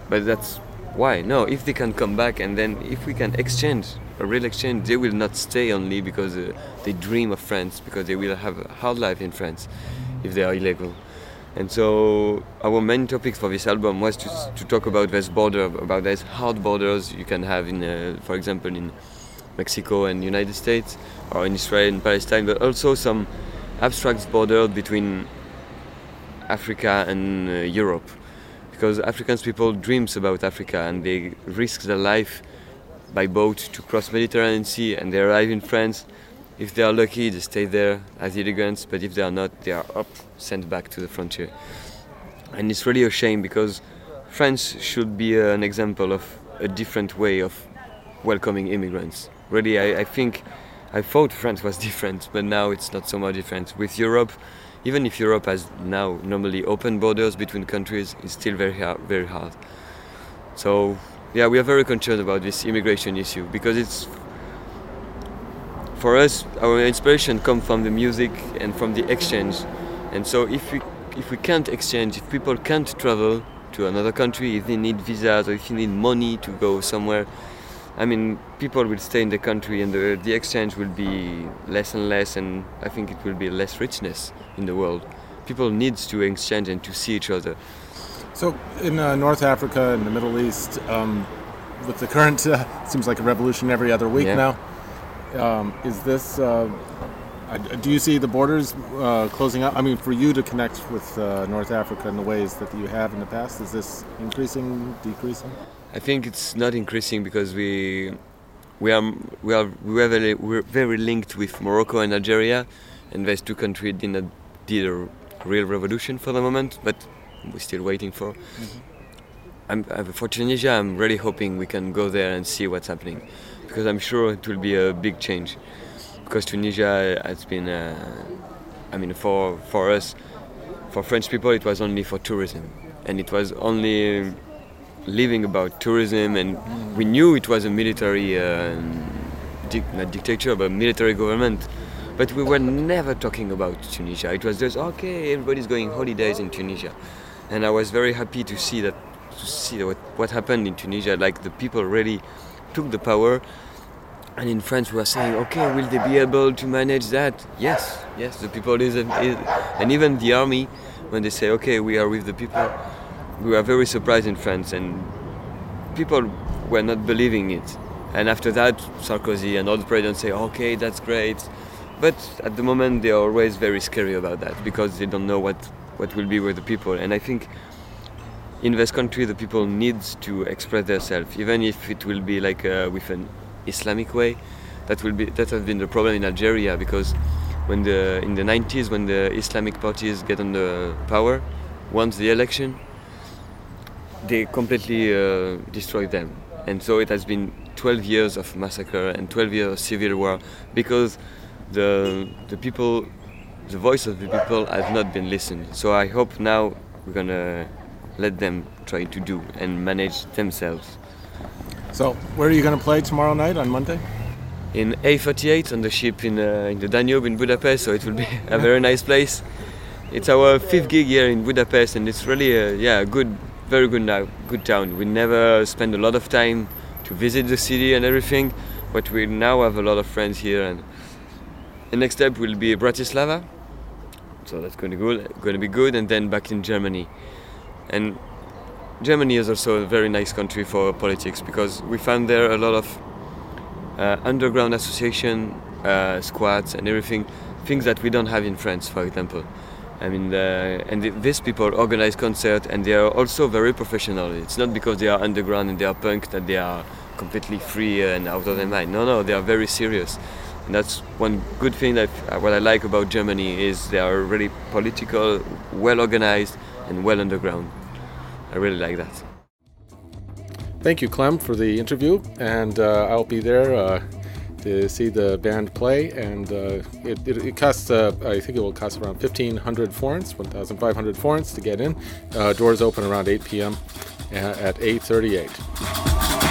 But that's why no. If they can come back, and then if we can exchange a real exchange, they will not stay only because uh, they dream of France, because they will have a hard life in France if they are illegal. And so our main topic for this album was to, to talk about this border, about these hard borders you can have in, uh, for example, in Mexico and United States, or in Israel and Palestine, but also some abstract borders between Africa and uh, Europe, because Africans people dreams about Africa and they risk their life by boat to cross the Mediterranean Sea, and they arrive in France if they are lucky, they stay there as immigrants, but if they are not, they are up, sent back to the frontier. And it's really a shame because France should be an example of a different way of welcoming immigrants. Really, I, I think I thought France was different, but now it's not so much different. With Europe, even if Europe has now normally open borders between countries, it's still very hard, very hard. So, yeah, we are very concerned about this immigration issue because it's for us, our inspiration comes from the music and from the exchange. And so if we if we can't exchange, if people can't travel to another country, if they need visas or if you need money to go somewhere, I mean, people will stay in the country and the, the exchange will be less and less, and I think it will be less richness in the world. People need to exchange and to see each other. So, in uh, North Africa and the Middle East, um, with the current, uh, seems like a revolution every other week Yeah. now. Um, is this? Uh, uh, do you see the borders uh, closing up? I mean, for you to connect with uh, North Africa in the ways that you have in the past, is this increasing, decreasing? I think it's not increasing because we we are we are very, we're very linked with Morocco and Algeria, and these two countries did not did a real revolution for the moment, but we're still waiting for. I'm, uh, for Tunisia, I'm really hoping we can go there and see what's happening, because I'm sure it will be a big change. Because Tunisia has been, uh, I mean, for for us, for French people, it was only for tourism, and it was only living about tourism, and we knew it was a military, uh, dic- not dictator, but military government. But we were never talking about Tunisia. It was just okay, everybody's going holidays in Tunisia, and I was very happy to see that, to see what, what happened in Tunisia. Like the people really took the power, and in France we are saying, okay, will they be able to manage that? Yes, yes, the people is, is and even the army, when they say, okay, we are with the people, we were very surprised in France, and people were not believing it. And after that, Sarkozy and other presidents say, okay, that's great. But at the moment, they are always very scary about that because they don't know what, what will be with the people. And I think in this country, the people needs to express themselves, even if it will be like uh, with an Islamic way. That will be that has been the problem in Algeria because when the in the 90s, when the Islamic parties get on the power, once the election, they completely uh, destroyed them. And so it has been 12 years of massacre and 12 years of civil war because the, the people, the voice of the people has not been listened. So I hope now we're gonna let them try to do and manage themselves. So, where are you going to play tomorrow night on Monday? In A38 on the ship in, uh, in the Danube in Budapest, so it will be a very nice place. It's our fifth gig here in Budapest, and it's really a yeah good, very good now, good town. We never spend a lot of time to visit the city and everything, but we now have a lot of friends here. And the next step will be Bratislava, so that's going to go going to be good, and then back in Germany. And Germany is also a very nice country for politics because we found there a lot of uh, underground association, uh, squads, and everything, things that we don't have in France, for example. I mean, and th- these people organize concerts, and they are also very professional. It's not because they are underground and they are punk that they are completely free and out of their mind. No, no, they are very serious. And that's one good thing that uh, what I like about Germany is they are really political, well organized, and well underground. I really like that. Thank you, Clem, for the interview, and uh, I'll be there uh, to see the band play. And uh, it, it, it costs, uh, I think it will cost around 1,500 florins, 1,500 florins to get in. Uh, doors open around 8 p.m. at A38.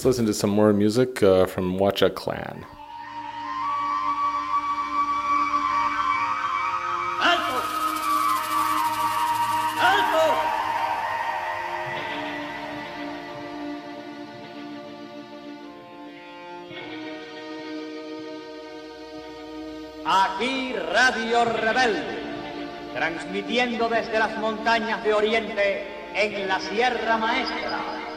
Let's listen to some more music uh, from Wacha Clan. Aquí Radio Rebelde, transmitiendo desde las montañas de Oriente en la Sierra Maestra.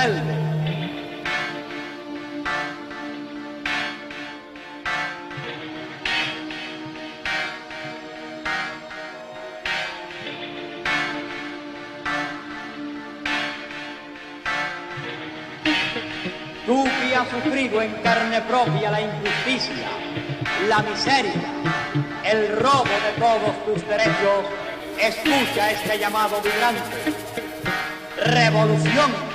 Tú que has sufrido en carne propia la injusticia, la miseria, el robo de todos tus derechos, escucha este llamado vibrante. Revolución.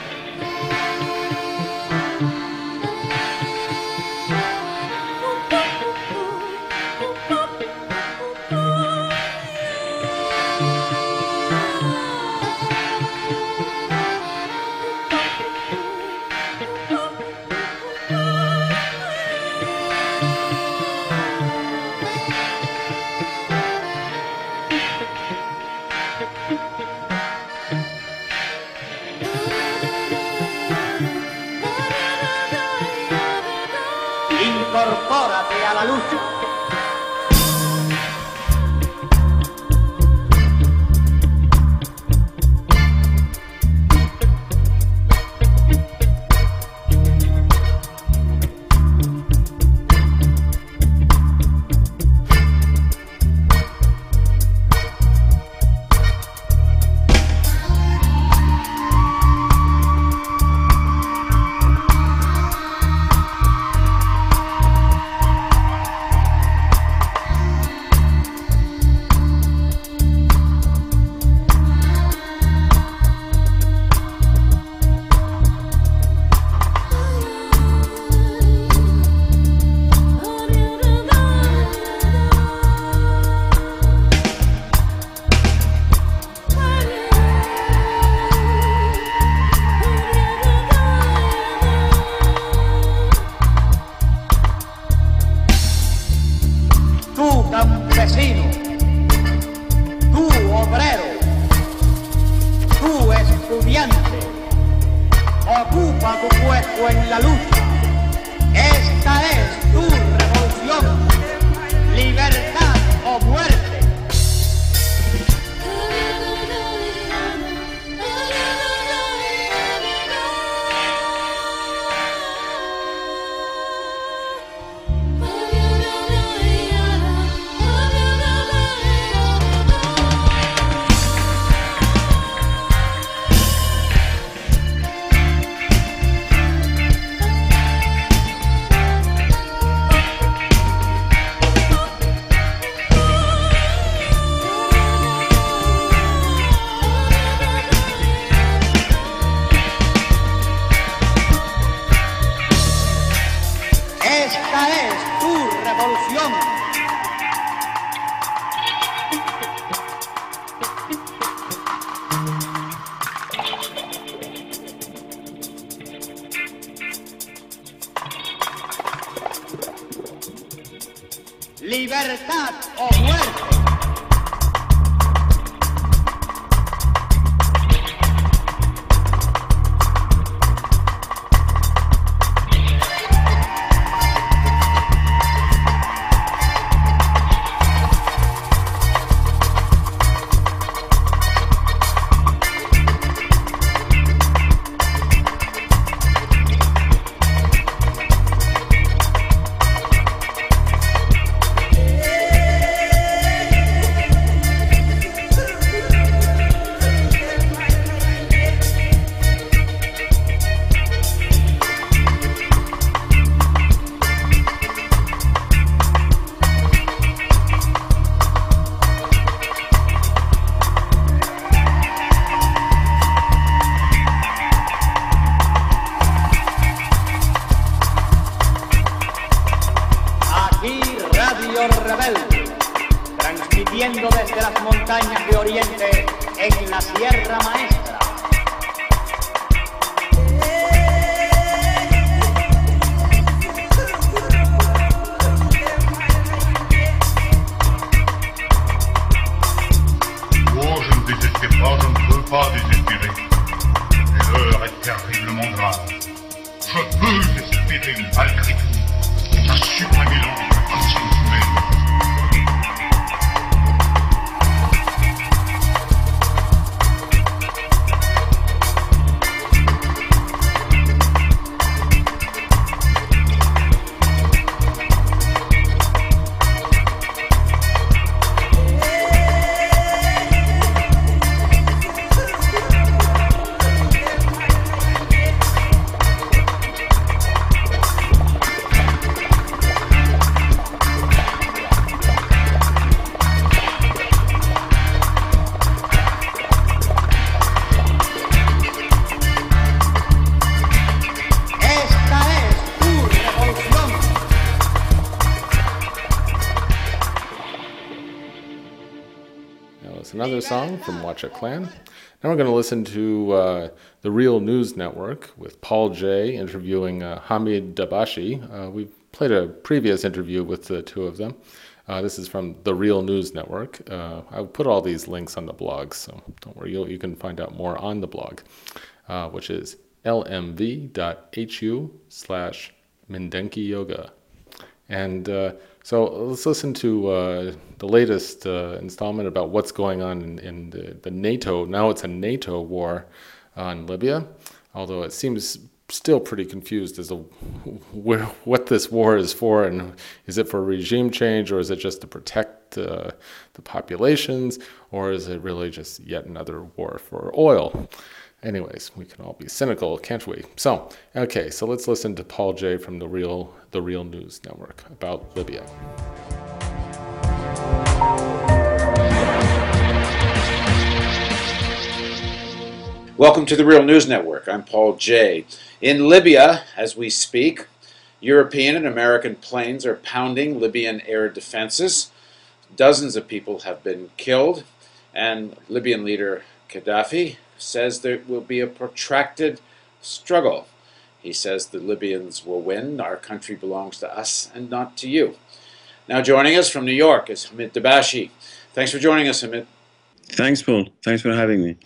Another song from Watcha Clan. Now we're going to listen to uh, the Real News Network with Paul Jay interviewing uh, Hamid Dabashi. Uh, we played a previous interview with the two of them. Uh, this is from the Real News Network. Uh, I'll put all these links on the blog, so don't worry, you can find out more on the blog, uh, which is lmv.hu slash Mindenki Joga. And so let's listen to uh, the latest uh, installment about what's going on in, in the, the NATO. Now it's a NATO war on Libya, although it seems still pretty confused as to what this war is for and is it for regime change or is it just to protect uh, the populations or is it really just yet another war for oil? Anyways, we can all be cynical, can't we? So, okay, so let's listen to Paul Jay from the Real the Real News Network about Libya. Welcome to the Real News Network. I'm Paul Jay. In Libya, as we speak, European and American planes are pounding Libyan air defenses. Dozens of people have been killed, and Libyan leader Gaddafi says there will be a protracted struggle. He says the Libyans will win. Our country belongs to us and not to you. Now, joining us from New York is Hamid Dabashi. Thanks for joining us, Hamid. Thanks, Paul. Thanks for having me.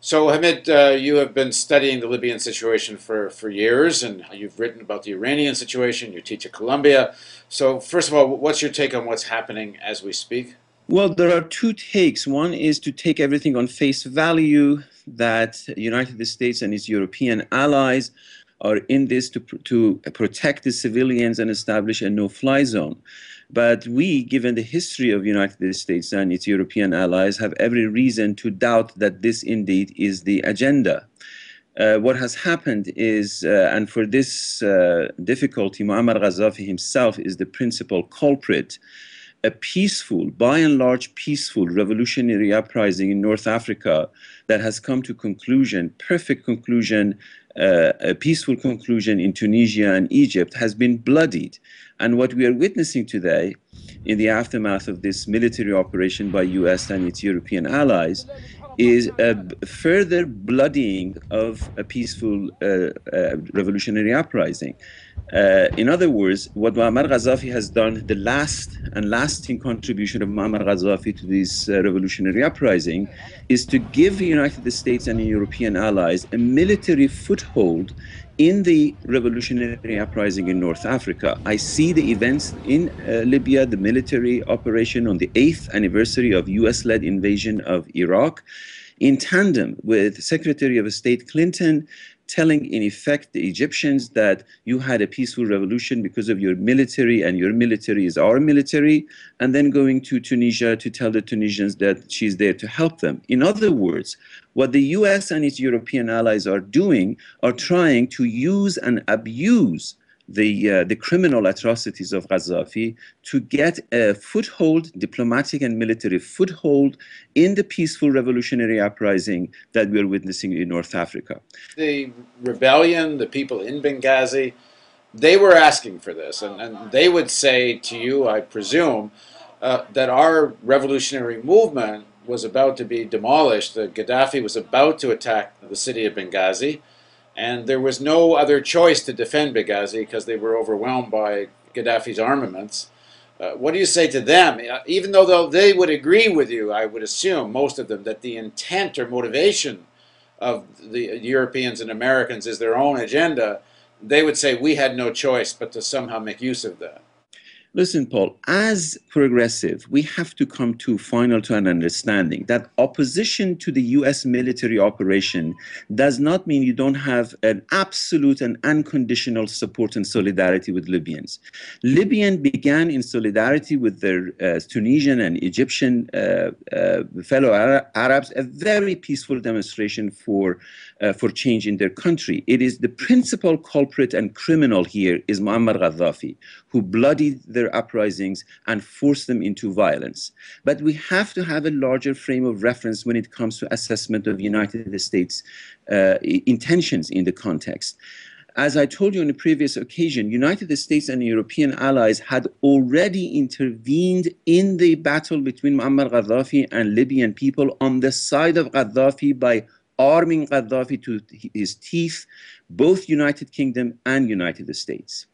So, Hamid, uh, you have been studying the Libyan situation for, for years, and you've written about the Iranian situation. You teach at Columbia. So, first of all, what's your take on what's happening as we speak? Well, there are two takes. One is to take everything on face value that United States and its European allies are in this to, to protect the civilians and establish a no-fly zone. But we, given the history of United States and its European allies, have every reason to doubt that this indeed is the agenda. Uh, what has happened is, uh, and for this uh, difficulty, Muammar Gaddafi himself is the principal culprit. A peaceful, by and large, peaceful revolutionary uprising in North Africa that has come to conclusion, perfect conclusion, uh, a peaceful conclusion in Tunisia and Egypt has been bloodied. And what we are witnessing today, in the aftermath of this military operation by U.S. and its European allies, is a further bloodying of a peaceful uh, uh, revolutionary uprising. Uh, in other words, what Muammar Gaddafi has done, the last and lasting contribution of Muammar Gaddafi to this uh, revolutionary uprising, is to give the United States and European allies a military foothold in the revolutionary uprising in North Africa. I see the events in uh, Libya, the military operation on the eighth anniversary of US led invasion of Iraq, in tandem with Secretary of State Clinton telling, in effect, the Egyptians that you had a peaceful revolution because of your military and your military is our military, and then going to Tunisia to tell the Tunisians that she's there to help them. In other words, what the US and its European allies are doing are trying to use and abuse the, uh, the criminal atrocities of Gaddafi to get a foothold, diplomatic and military foothold, in the peaceful revolutionary uprising that we're witnessing in North Africa. The rebellion, the people in Benghazi, they were asking for this, and, and they would say to you, I presume, uh, that our revolutionary movement was about to be demolished. That Gaddafi was about to attack the city of Benghazi, and there was no other choice to defend Benghazi because they were overwhelmed by Gaddafi's armaments. Uh, what do you say to them? Uh, Even though they would agree with you, I would assume, most of them, that the intent or motivation of the Europeans and Americans is their own agenda, they would say we had no choice but to somehow make use of that. Listen, Paul, as progressive, we have to come to final to an understanding that opposition to the US military operation does not mean you don't have an absolute and unconditional support and solidarity with Libyans. Libyan began in solidarity with their uh, Tunisian and Egyptian uh, uh, fellow Arabs, a very peaceful demonstration for uh, for change in their country. It is the principal culprit and criminal here is Muammar Gaddafi, who bloodied their uprisings and forced them into violence. But we have to have a larger frame of reference when it comes to assessment of United States uh, intentions in the context. As I told you on a previous occasion, United States and European allies had already intervened in the battle between Muammar Gaddafi and Libyan people on the side of Gaddafi by arming Gaddafi to his teeth, both United Kingdom and United States.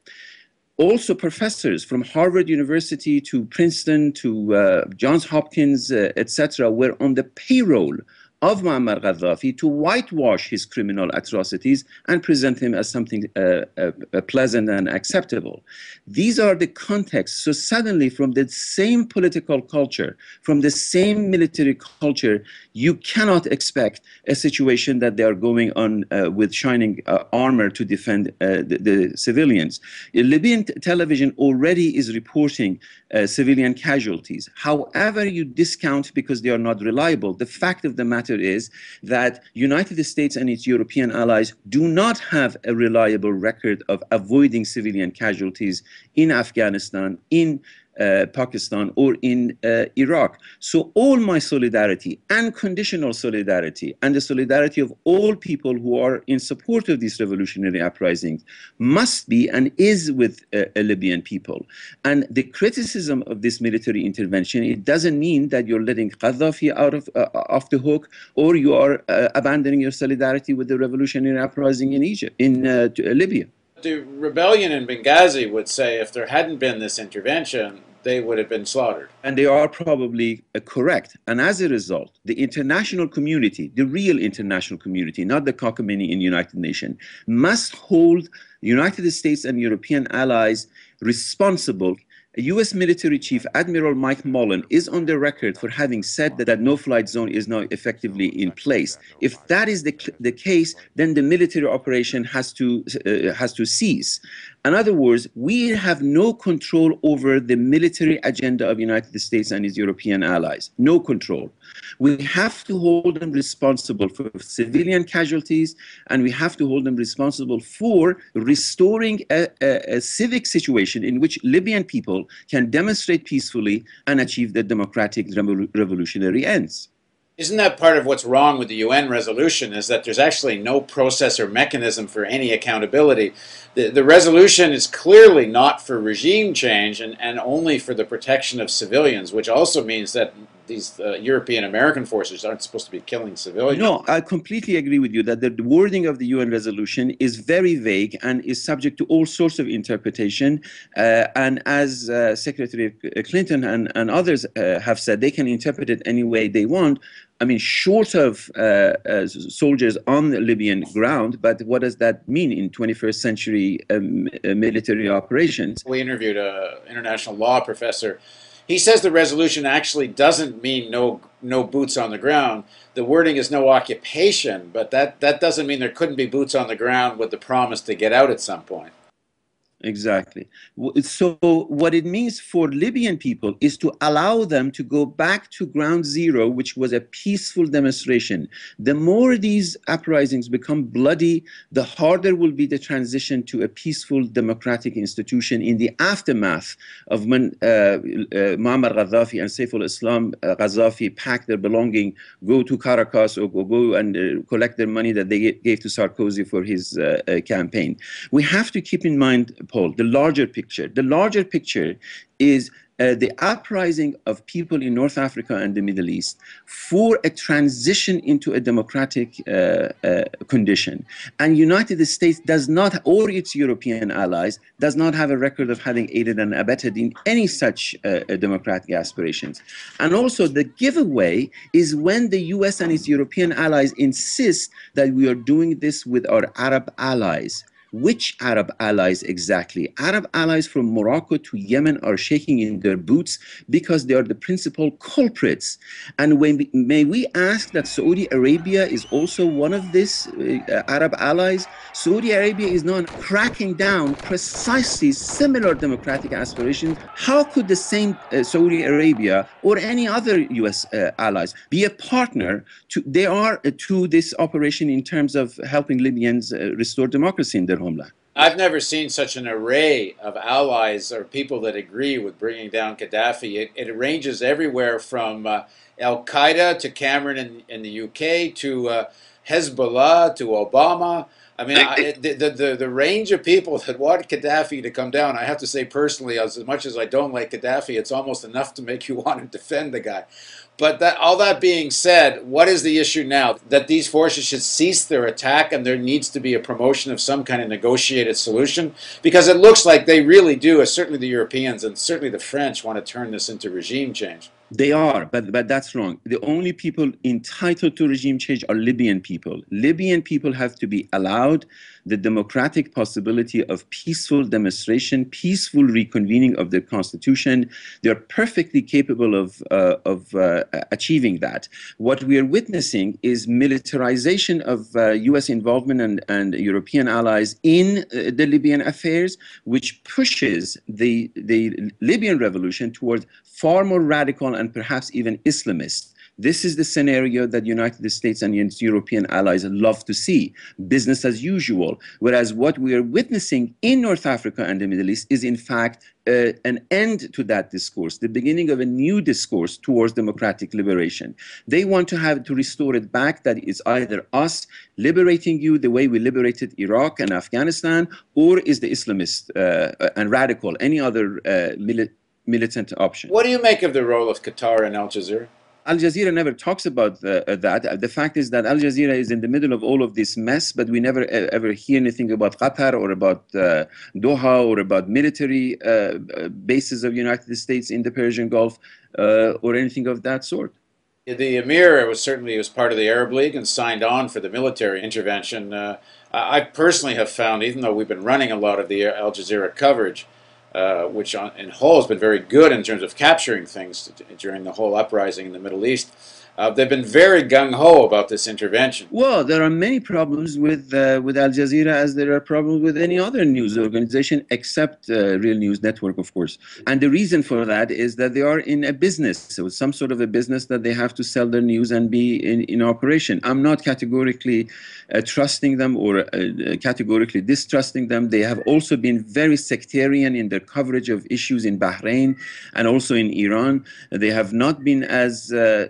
Also, professors from Harvard University to Princeton to uh, Johns Hopkins, uh, etc., were on the payroll of Muammar Gaddafi to whitewash his criminal atrocities and present him as something uh, uh, uh, pleasant and acceptable. These are the contexts. So, suddenly, from the same political culture, from the same military culture, you cannot expect a situation that they are going on uh, with shining uh, armor to defend uh, the, the, civilians. Libyan television already is reporting civilian casualties. However, you discount because they are not reliable. The fact of the matter is that United States and its European allies do not have a reliable record of avoiding civilian casualties in Afghanistan, in uh, Pakistan or in uh, Iraq. So, all my solidarity, unconditional solidarity, and the solidarity of all people who are in support of these revolutionary uprisings must be and is with uh, Libyan people. And the criticism of this military intervention, it doesn't mean that you're letting Gaddafi out of uh, off the hook or you are uh, abandoning your solidarity with the revolutionary uprising in Egypt, in Libya the rebellion in Benghazi would say if there hadn't been this intervention, they would have been slaughtered. And they are probably uh, correct. And as a result, the international community, the real international community, not the cockamamie in the United Nations, must hold United States and European allies responsible U.S. military chief Admiral Mike Mullen is on the record for having said that that no-flight zone is now effectively in place. If that is the, the case, then the military operation has to uh, has to cease. In other words, we have no control over the military agenda of the United States and its European allies. No control. We have to hold them responsible for civilian casualties, and we have to hold them responsible for restoring a, a, a civic situation in which Libyan people can demonstrate peacefully and achieve their democratic revolutionary ends. Isn't that part of what's wrong with the UN resolution? Is that there's actually no process or mechanism for any accountability. The, the resolution is clearly not for regime change and, and only for the protection of civilians, which also means that these uh, European American forces aren't supposed to be killing civilians. No, I completely agree with you that the wording of the UN resolution is very vague and is subject to all sorts of interpretation. Uh, and as uh, Secretary Clinton and, and others uh, have said, they can interpret it any way they want. I mean, short of uh, uh, soldiers on the Libyan ground, but what does that mean in 21st century um, military operations? We interviewed an international law professor he says the resolution actually doesn't mean no no boots on the ground. The wording is no occupation, but that, that doesn't mean there couldn't be boots on the ground with the promise to get out at some point. Exactly. So, what it means for Libyan people is to allow them to go back to ground zero, which was a peaceful demonstration. The more these uprisings become bloody, the harder will be the transition to a peaceful democratic institution in the aftermath of when uh, uh, Muammar Gaddafi and Saif al-Islam uh, Gaddafi pack their belonging, go to Caracas or go, go and uh, collect their money that they gave to Sarkozy for his uh, uh, campaign. We have to keep in mind The larger picture. The larger picture is uh, the uprising of people in North Africa and the Middle East for a transition into a democratic uh, uh, condition. And United States does not, or its European allies, does not have a record of having aided and abetted in any such uh, uh, democratic aspirations. And also the giveaway is when the US and its European allies insist that we are doing this with our Arab allies which Arab allies exactly? Arab allies from Morocco to Yemen are shaking in their boots because they are the principal culprits. And we, may we ask that Saudi Arabia is also one of these uh, Arab allies? Saudi Arabia is not cracking down precisely similar democratic aspirations. How could the same uh, Saudi Arabia or any other U.S. Uh, allies be a partner to? They are uh, to this operation in terms of helping Libyans uh, restore democracy in their homeland. I've never seen such an array of allies or people that agree with bringing down Gaddafi. It, it ranges everywhere from uh, Al Qaeda to Cameron in, in the UK to uh, Hezbollah to Obama. I mean, I, the, the, the, range of people that want Gaddafi to come down, I have to say personally, as much as I don't like Gaddafi, it's almost enough to make you want to defend the guy. But that, all that being said, what is the issue now? That these forces should cease their attack and there needs to be a promotion of some kind of negotiated solution? Because it looks like they really do, as certainly the Europeans and certainly the French, want to turn this into regime change. They are, but but that's wrong. The only people entitled to regime change are Libyan people. Libyan people have to be allowed the democratic possibility of peaceful demonstration, peaceful reconvening of their constitution. They're perfectly capable of uh, of uh, achieving that. What we are witnessing is militarization of uh, U.S. involvement and, and European allies in uh, the Libyan affairs, which pushes the the Libyan revolution towards far more radical and perhaps even Islamist. This is the scenario that United States and its European allies love to see, business as usual. Whereas what we are witnessing in North Africa and the Middle East is in fact uh, an end to that discourse, the beginning of a new discourse towards democratic liberation. They want to have to restore it back that it's either us liberating you the way we liberated Iraq and Afghanistan, or is the Islamist uh, and radical, any other uh, mili- militant option. What do you make of the role of Qatar and Al Jazeera? Al Jazeera never talks about uh, that. The fact is that Al Jazeera is in the middle of all of this mess, but we never uh, ever hear anything about Qatar or about uh, Doha or about military uh, bases of United States in the Persian Gulf uh, or anything of that sort. The emir was certainly was part of the Arab League and signed on for the military intervention. Uh, I personally have found, even though we've been running a lot of the Al Jazeera coverage, uh, which on, in whole has been very good in terms of capturing things during the whole uprising in the Middle East. Uh, they've been very gung ho about this intervention. Well, there are many problems with uh, with Al Jazeera, as there are problems with any other news organization, except uh, Real News Network, of course. And the reason for that is that they are in a business, so some sort of a business that they have to sell their news and be in, in operation. I'm not categorically uh, trusting them or uh, categorically distrusting them. They have also been very sectarian in their coverage of issues in Bahrain and also in Iran. They have not been as uh,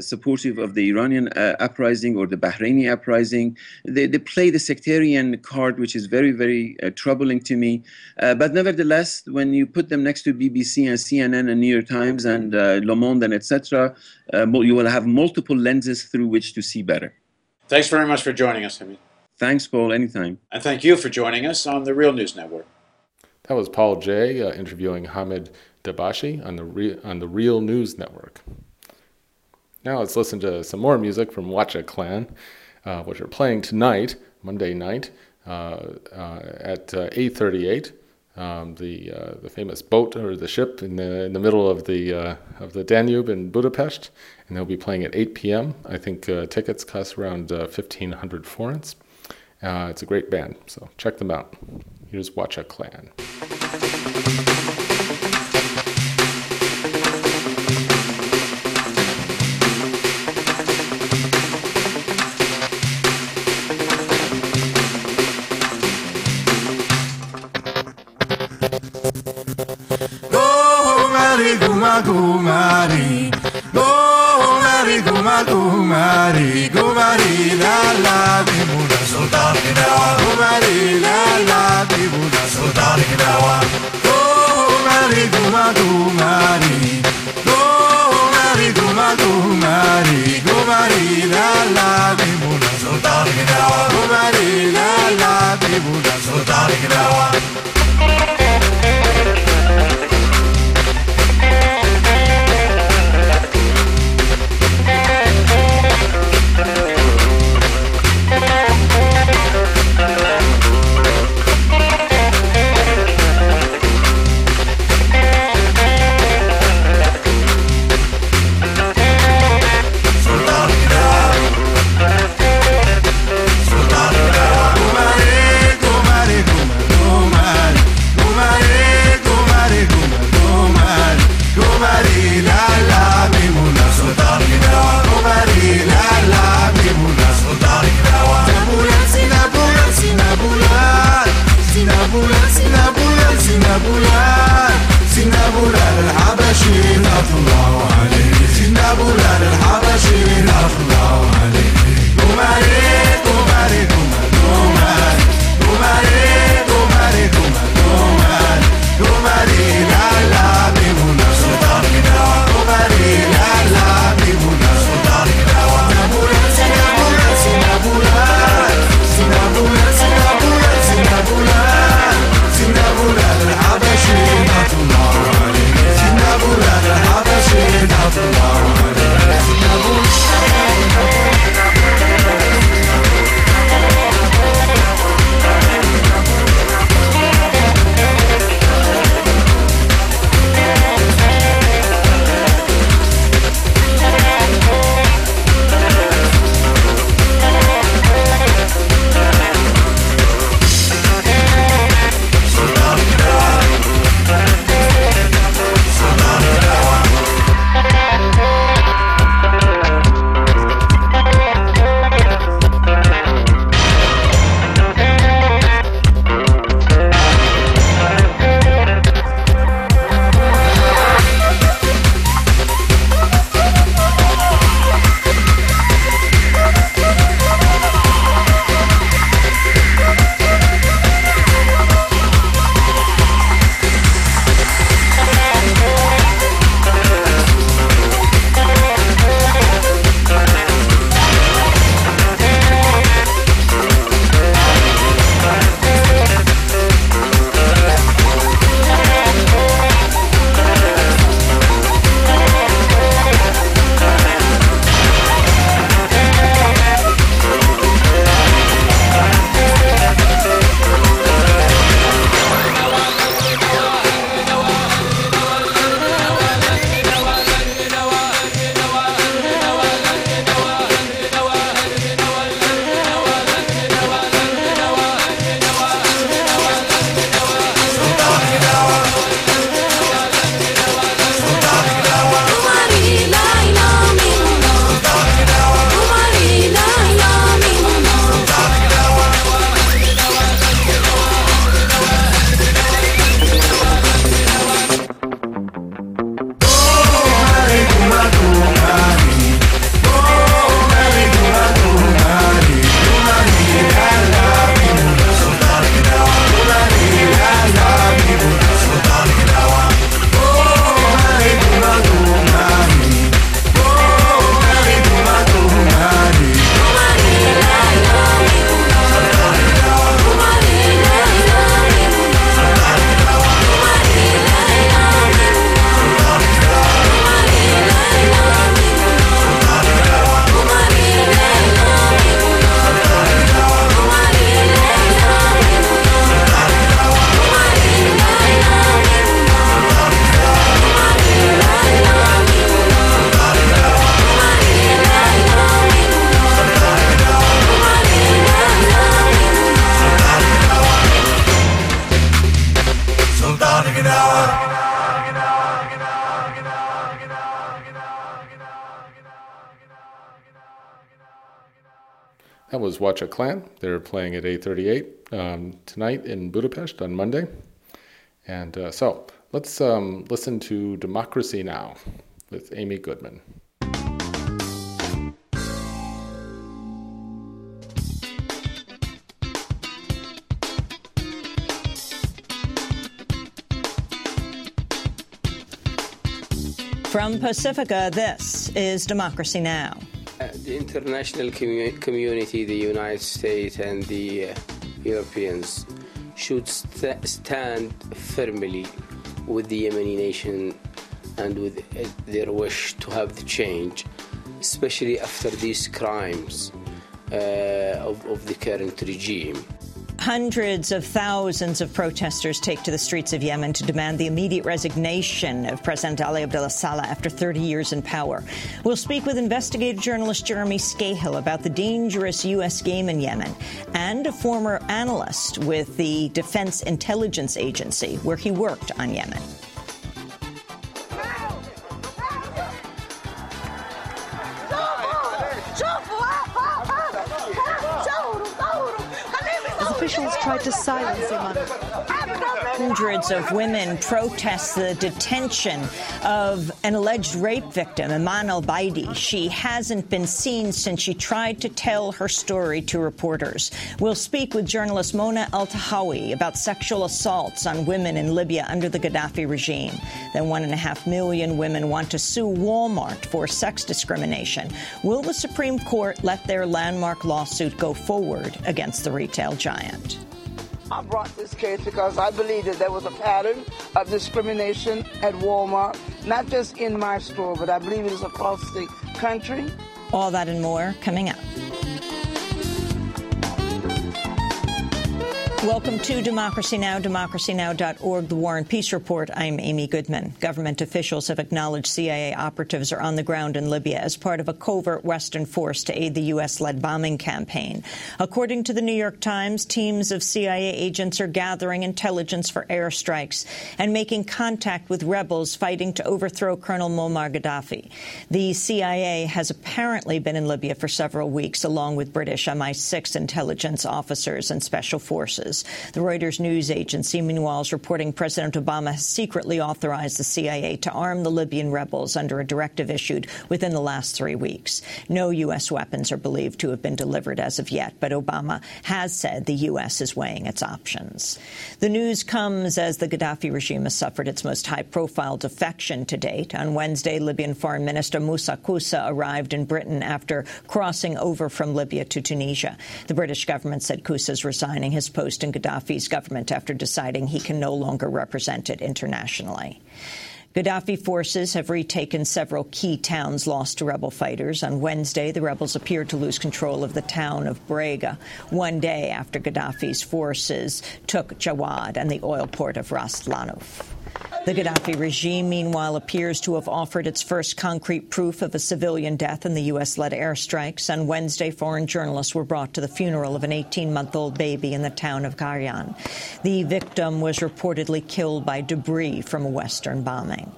supportive of the Iranian uh, uprising or the Bahraini uprising. They, they play the sectarian card, which is very, very uh, troubling to me. Uh, but nevertheless, when you put them next to BBC and CNN and New York Times and uh, Le Monde and etc., uh, you will have multiple lenses through which to see better. Thanks very much for joining us, Hamid. Thanks, Paul. Anytime. And thank you for joining us on the Real News Network. That was Paul Jay uh, interviewing Hamid Dabashi on the Re- on the Real News Network. Now let's listen to some more music from Watcha Clan, uh, which are playing tonight, Monday night, uh, uh, at A38. Um, the uh, the famous boat or the ship in the in the middle of the uh, of the Danube in Budapest, and they'll be playing at 8 p.m. I think uh, tickets cost around 1,500 forints. it's a great band, so check them out. Here's Watcha Clan. Gumari, Gumari, oh, Guma, Gumari, Gumari, la la, Bimuna Sultan Ginawa, Gumari, la la, Bimuna Sultan Ginawa, Gumari, oh, Guma, Gumari, Gumari, Guma, oh, Gumari, Gumari, la la, Bimuna Sultan Ginawa, Gumari, la la, Bimuna Sultan Ginawa. Clan. They're playing at A38 um, tonight in Budapest on Monday. And uh, so let's um, listen to Democracy Now! with Amy Goodman. From Pacifica, this is Democracy Now! Uh, the international commu- community, the United States and the uh, Europeans, should st- stand firmly with the Yemeni nation and with uh, their wish to have the change, especially after these crimes uh, of, of the current regime. Hundreds of thousands of protesters take to the streets of Yemen to demand the immediate resignation of President Ali Abdullah Saleh after 30 years in power. We'll speak with investigative journalist Jeremy Scahill about the dangerous U.S. game in Yemen and a former analyst with the Defense Intelligence Agency where he worked on Yemen. Tried to silence Iman. Hundreds of women protest the detention of an alleged rape victim, Iman al-Obeidi. She hasn't been seen since she tried to tell her story to reporters. We'll speak with journalist Mona Eltahawy about sexual assaults on women in Libya under the Gaddafi regime. Then one and a half million women want to sue Walmart for sex discrimination. Will the Supreme Court let their landmark lawsuit go forward against the retail giant? I brought this case because I believe that there was a pattern of discrimination at Walmart, not just in my store, but I believe it is across the country. All that and more coming up. Welcome to Democracy Now!, democracynow.org, the War and Peace Report. I'm Amy Goodman. Government officials have acknowledged CIA operatives are on the ground in Libya as part of a covert Western force to aid the U.S.-led bombing campaign. According to the New York Times, teams of CIA agents are gathering intelligence for airstrikes and making contact with rebels fighting to overthrow Colonel Muammar Gaddafi. The CIA has apparently been in Libya for several weeks, along with British MI6 intelligence officers and special forces. The Reuters news agency, meanwhile, is reporting President Obama has secretly authorized the CIA to arm the Libyan rebels under a directive issued within the last three weeks. No U.S. weapons are believed to have been delivered as of yet, but Obama has said the U.S. is weighing its options. The news comes as the Gaddafi regime has suffered its most high-profile defection to date. On Wednesday, Libyan Foreign Minister Moussa Koussa arrived in Britain after crossing over from Libya to Tunisia. The British government said Koussa is resigning his post in Gaddafi's government after deciding he can no longer represent it internationally. Gaddafi forces have retaken several key towns lost to rebel fighters. On Wednesday, the rebels appeared to lose control of the town of Brega, one day after Gaddafi's forces took Jawad and the oil port of Ras Lanuf. The Gaddafi regime, meanwhile, appears to have offered its first concrete proof of a civilian death in the U.S.-led airstrikes. On Wednesday, foreign journalists were brought to the funeral of an 18-month-old baby in the town of Gharyan. The victim was reportedly killed by debris from a Western bombing.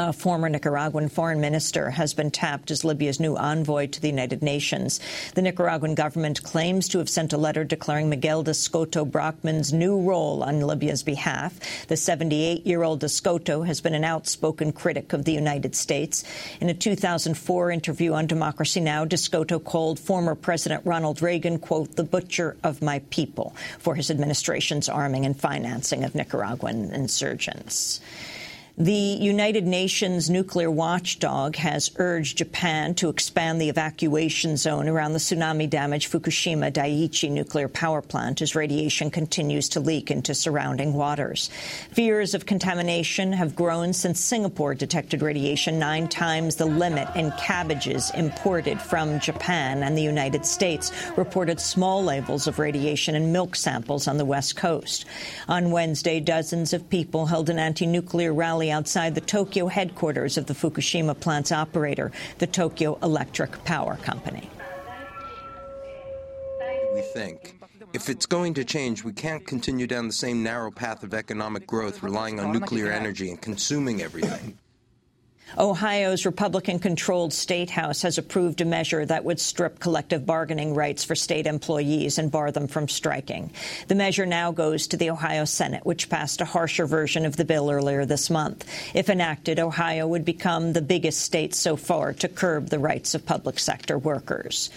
A former Nicaraguan foreign minister has been tapped as Libya's new envoy to the United Nations. The Nicaraguan government claims to have sent a letter declaring Miguel d'Escoto Brockmann's new role on Libya's behalf. The 78-year-old d'Escoto has been an outspoken critic of the United States. In a 2004 interview on Democracy Now!, d'Escoto called former President Ronald Reagan, quote, the butcher of my people for his administration's arming and financing of Nicaraguan insurgents. The United Nations nuclear watchdog has urged Japan to expand the evacuation zone around the tsunami-damaged Fukushima Daiichi nuclear power plant as radiation continues to leak into surrounding waters. Fears of contamination have grown since Singapore detected radiation nine times the limit in cabbages imported from Japan, and the United States reported small levels of radiation in milk samples on the West Coast. On Wednesday, dozens of people held an anti-nuclear rally outside the Tokyo headquarters of the Fukushima plant's operator, the Tokyo Electric Power Company. We think. If it's going to change, we can't continue down the same narrow path of economic growth, relying on nuclear energy and consuming everything. Ohio's Republican-controlled state house has approved a measure that would strip collective bargaining rights for state employees and bar them from striking. The measure now goes to the Ohio Senate, which passed a harsher version of the bill earlier this month. If enacted, Ohio would become the biggest state so far to curb the rights of public sector workers.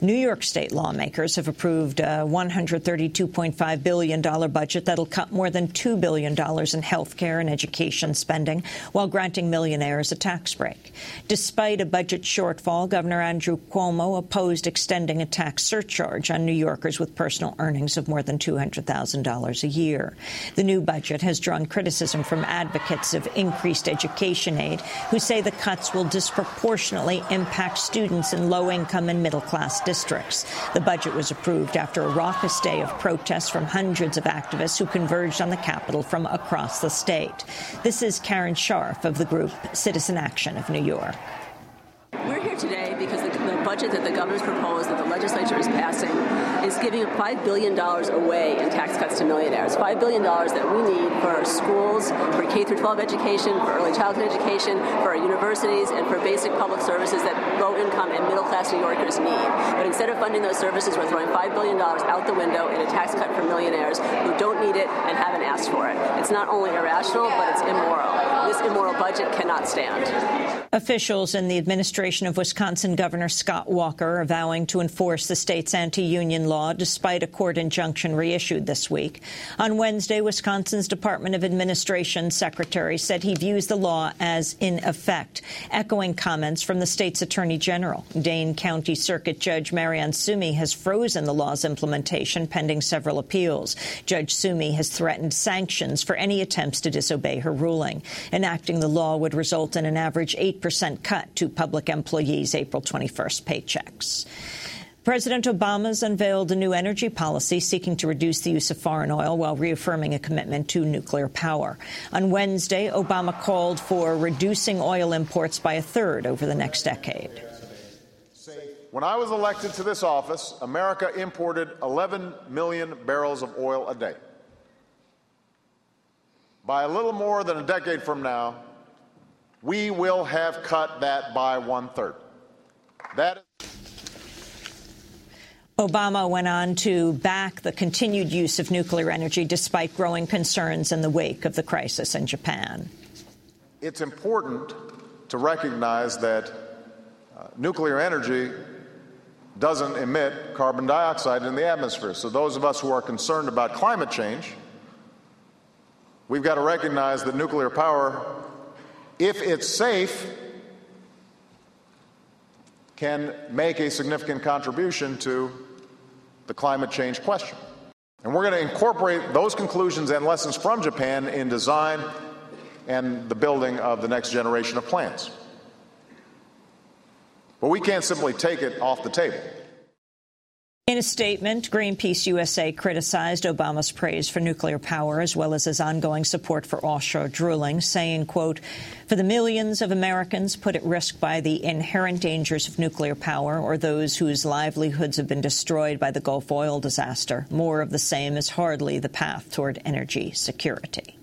New York state lawmakers have approved a $132.5 billion budget that'll cut more than $2 billion in health care and education spending while granting millionaires a tax break. Despite a budget shortfall, Governor Andrew Cuomo opposed extending a tax surcharge on New Yorkers with personal earnings of more than $200,000 a year. The new budget has drawn criticism from advocates of increased education aid who say the cuts will disproportionately impact students in low-income and middle-class districts. The budget was approved after a raucous day of protests from hundreds of activists who converged on the Capitol from across the state. This is Karen Scharff of the group Citizen Action of New York. We're here today because the, the, budget that the governor's proposed, that the legislature is passing, is giving $5 billion away in tax cuts to millionaires. $5 billion that we need for our schools, for K through 12 education, for early childhood education, for our universities, and for basic public services that low income and middle class New Yorkers need. But instead of funding those services, we're throwing $5 billion out the window in a tax cut for millionaires who don't need it and haven't asked for it. It's not only irrational, but it's immoral. This immoral budget cannot stand. Officials in the administration of Wisconsin Governor Scott Walker are vowing to enforce the state's anti-union law despite a court injunction reissued this week. On Wednesday, Wisconsin's Department of Administration secretary said he views the law as in effect, echoing comments from the state's attorney general. Dane County Circuit Judge Maryann Sumi has frozen the law's implementation pending several appeals. Judge Sumi has threatened sanctions for any attempts to disobey her ruling. Enacting the law would result in an average 8% cut to public employees' April 21st paychecks. President Obama's unveiled a new energy policy seeking to reduce the use of foreign oil while reaffirming a commitment to nuclear power. On Wednesday, Obama called for reducing oil imports by a third over the next decade. When I was elected to this office, America imported 11 million barrels of oil a day. By a little more than a decade from now, we will have cut that by one third. That is. Obama went on to back the continued use of nuclear energy despite growing concerns in the wake of the crisis in Japan. It's important to recognize that uh, nuclear energy doesn't emit carbon dioxide in the atmosphere. So, those of us who are concerned about climate change, we've got to recognize that nuclear power, if it's safe, can make a significant contribution to the climate change question. And we're going to incorporate those conclusions and lessons from Japan in design and the building of the next generation of plants. But we can't simply take it off the table. In a statement, Greenpeace USA criticized Obama's praise for nuclear power as well as his ongoing support for offshore drilling, saying, quote, for the millions of Americans put at risk by the inherent dangers of nuclear power or those whose livelihoods have been destroyed by the Gulf oil disaster, more of the same is hardly the path toward energy security.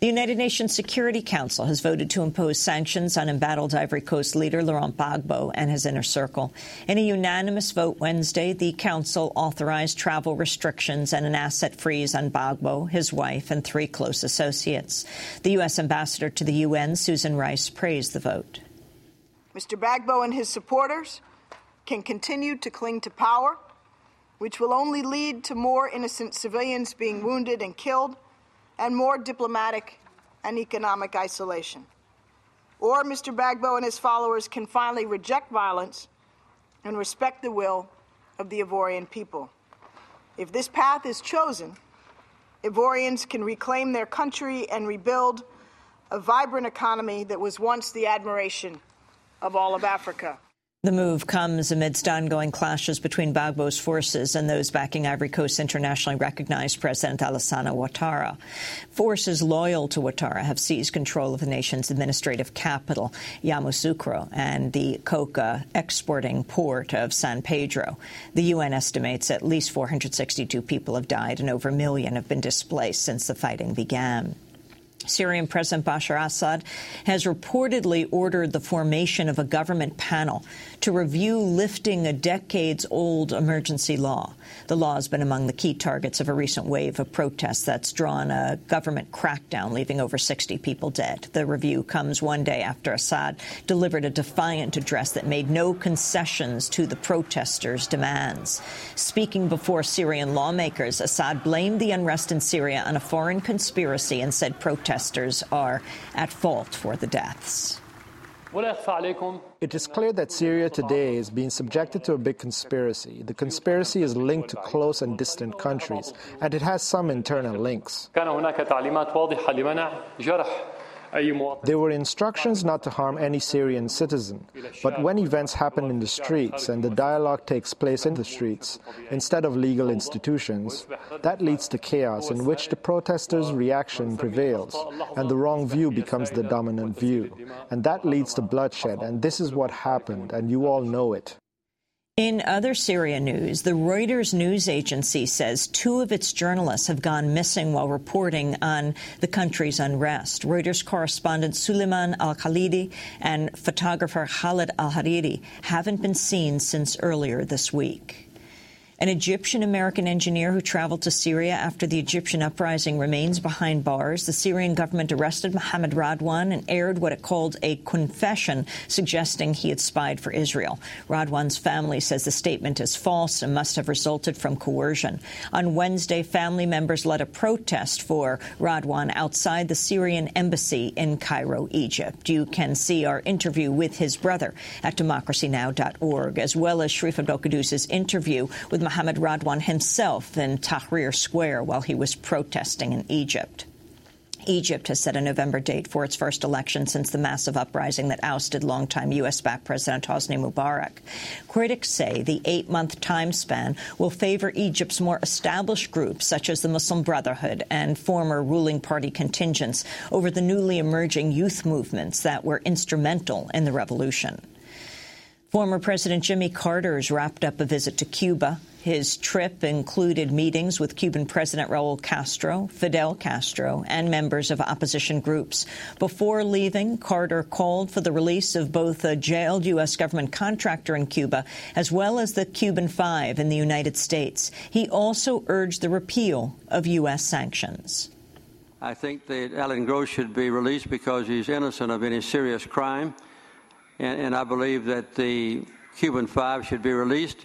The United Nations Security Council has voted to impose sanctions on embattled Ivory Coast leader Laurent Gbagbo and his inner circle. In a unanimous vote Wednesday, the Council authorized travel restrictions and an asset freeze on Gbagbo, his wife, and three close associates. The U.S. ambassador to the UN, Susan Rice, praised the vote. Mr. Gbagbo and his supporters can continue to cling to power, which will only lead to more innocent civilians being wounded and killed and more diplomatic and economic isolation. Or Mr. Gbagbo and his followers can finally reject violence and respect the will of the Ivorian people. If this path is chosen, Ivorians can reclaim their country and rebuild a vibrant economy that was once the admiration of all of Africa. The move comes amidst ongoing clashes between Gbagbo's forces and those backing Ivory Coast's internationally recognized President Alassane Ouattara. Forces loyal to Ouattara have seized control of the nation's administrative capital, Yamoussoukro, and the coca exporting port of San Pedro. The UN estimates at least 462 people have died and over a million have been displaced since the fighting began. Syrian President Bashar Assad has reportedly ordered the formation of a government panel to review lifting a decades-old emergency law. The law has been among the key targets of a recent wave of protests that's drawn a government crackdown, leaving over 60 people dead. The review comes one day after Assad delivered a defiant address that made no concessions to the protesters' demands. Speaking before Syrian lawmakers, Assad blamed the unrest in Syria on a foreign conspiracy and said protesters are at fault for the deaths. It is clear that Syria today is being subjected to a big conspiracy. The conspiracy is linked to close and distant countries, and it has some internal links. There were instructions not to harm any Syrian citizen, but when events happen in the streets and the dialogue takes place in the streets, instead of legal institutions, that leads to chaos in which the protesters' reaction prevails and the wrong view becomes the dominant view. And that leads to bloodshed, and this is what happened, and you all know it. In other Syria news, the Reuters news agency says two of its journalists have gone missing while reporting on the country's unrest. Reuters correspondent Suleiman al-Khalidi and photographer Khalid al-Hariri haven't been seen since earlier this week. An Egyptian-American engineer who traveled to Syria after the Egyptian uprising remains behind bars. The Syrian government arrested Mohammed Radwan and aired what it called a confession suggesting he had spied for Israel. Radwan's family says the statement is false and must have resulted from coercion. On Wednesday, family members led a protest for Radwan outside the Syrian embassy in Cairo, Egypt. You can see our interview with his brother at democracynow.org, as well as Sharif Abdel interview with Mohammed Radwan himself in Tahrir Square while he was protesting in Egypt. Egypt has set a November date for its first election since the massive uprising that ousted longtime U.S.-backed President Hosni Mubarak. Critics say the eight-month time span will favor Egypt's more established groups, such as the Muslim Brotherhood and former ruling party contingents, over the newly emerging youth movements that were instrumental in the revolution. Former President Jimmy Carter has wrapped up a visit to Cuba. His trip included meetings with Cuban President Raul Castro, Fidel Castro, and members of opposition groups. Before leaving, Carter called for the release of both a jailed U.S. government contractor in Cuba as well as the Cuban Five in the United States. He also urged the repeal of U.S. sanctions. I think that Alan Gross should be released because he's innocent of any serious crime, and, and I believe that the Cuban Five should be released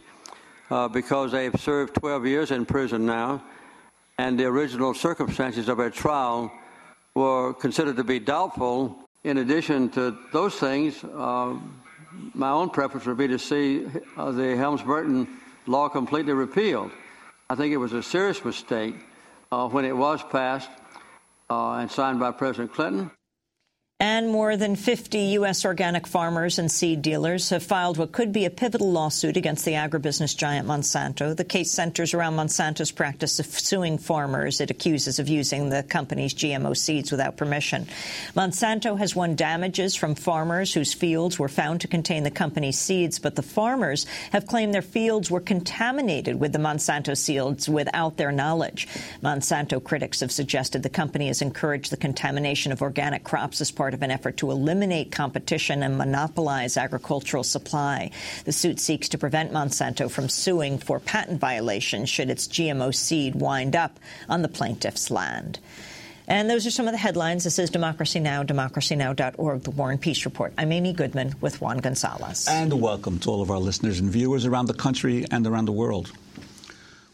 uh, because they have served 12 years in prison now, and the original circumstances of their trial were considered to be doubtful. In addition to those things, uh, my own preference would be to see uh, the Helms-Burton law completely repealed. I think it was a serious mistake uh, when it was passed uh, and signed by President Clinton. And more than 50 U.S. organic farmers and seed dealers have filed what could be a pivotal lawsuit against the agribusiness giant Monsanto. The case centers around Monsanto's practice of suing farmers it accuses of using the company's GMO seeds without permission. Monsanto has won damages from farmers whose fields were found to contain the company's seeds, but the farmers have claimed their fields were contaminated with the Monsanto seeds without their knowledge. Monsanto critics have suggested the company has encouraged the contamination of organic crops as part of an effort to eliminate competition and monopolize agricultural supply. The suit seeks to prevent Monsanto from suing for patent violations should its GMO seed wind up on the plaintiff's land. And those are some of the headlines. This is Democracy Now!, democracynow.org, The War and Peace Report. I'm Amy Goodman with Juan Gonzalez. And welcome to all of our listeners and viewers around the country and around the world.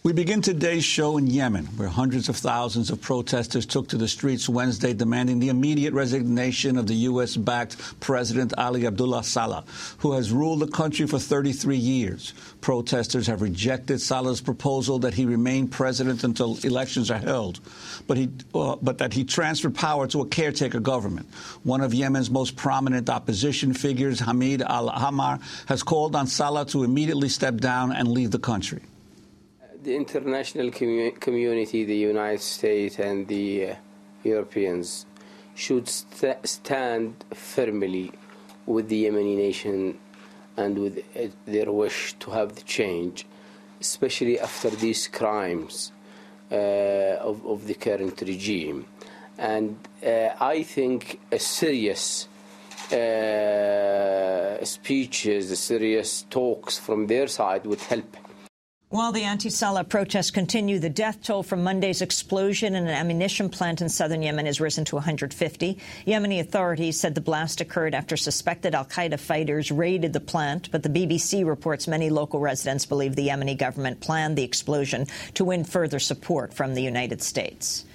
We begin today's show in Yemen, where hundreds of thousands of protesters took to the streets Wednesday demanding the immediate resignation of the U.S. backed President Ali Abdullah Saleh, who has ruled the country for 33 years. Protesters have rejected Saleh's proposal that he remain president until elections are held, but, he, uh, but that he transfer power to a caretaker government. One of Yemen's most prominent opposition figures, Hamid al-Ahmar, has called on Saleh to immediately step down and leave the country the international commu- community, the United States and the uh, Europeans, should st- stand firmly with the Yemeni nation and with uh, their wish to have the change, especially after these crimes uh, of, of the current regime. and uh, I think a serious uh, speeches, serious talks from their side would help. While the anti-Saleh protests continue, the death toll from Monday's explosion in an ammunition plant in southern Yemen has risen to 150. Yemeni authorities said the blast occurred after suspected al-Qaeda fighters raided the plant, but the BBC reports many local residents believe the Yemeni government planned the explosion to win further support from the United States.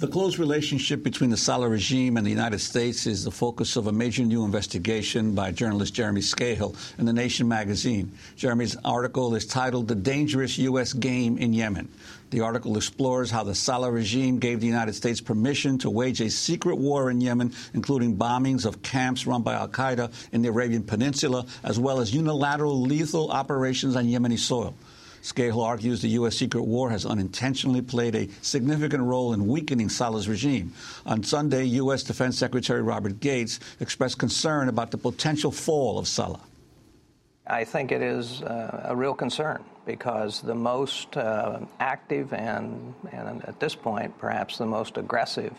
The close relationship between the Saleh regime and the United States is the focus of a major new investigation by journalist Jeremy Scahill in The Nation magazine. Jeremy's article is titled The Dangerous U.S. Game in Yemen. The article explores how the Saleh regime gave the United States permission to wage a secret war in Yemen, including bombings of camps run by al Qaeda in the Arabian Peninsula, as well as unilateral lethal operations on Yemeni soil. Scahill argues the U.S. secret war has unintentionally played a significant role in weakening Saleh's regime. On Sunday, U.S. Defense Secretary Robert Gates expressed concern about the potential fall of Saleh. I think it is uh, a real concern because the most uh, active and, and, at this point, perhaps the most aggressive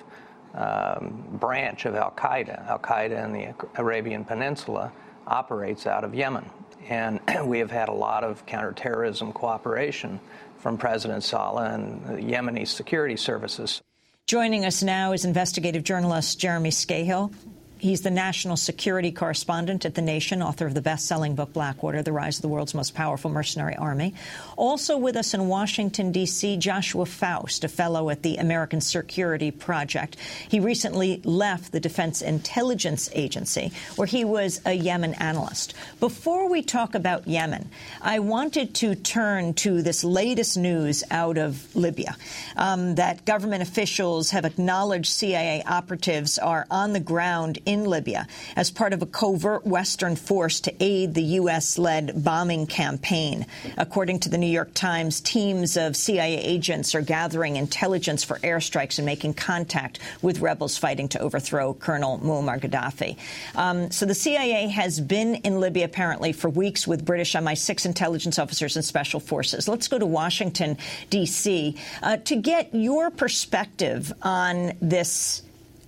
um, branch of Al Qaeda, Al Qaeda in the Arabian Peninsula, operates out of Yemen. And we have had a lot of counterterrorism cooperation from President Saleh and the Yemeni security services. Joining us now is investigative journalist Jeremy Scahill. He's the national security correspondent at The Nation, author of the best-selling book Blackwater, The Rise of the World's Most Powerful Mercenary Army. Also with us in Washington, D.C., Joshua Foust, a fellow at the American Security Project. He recently left the Defense Intelligence Agency, where he was a Yemen analyst. Before we talk about Yemen, I wanted to turn to this latest news out of Libya, um, that government officials have acknowledged CIA operatives are on the ground in Libya as part of a covert Western force to aid the U.S.-led bombing campaign. According to the New York Times, teams of CIA agents are gathering intelligence for airstrikes and making contact with rebels fighting to overthrow Colonel Muammar Gaddafi. Um, so the CIA has been in Libya apparently for weeks with British MI6 intelligence officers and special forces. Let's go to Washington, D.C. Uh, to get your perspective on this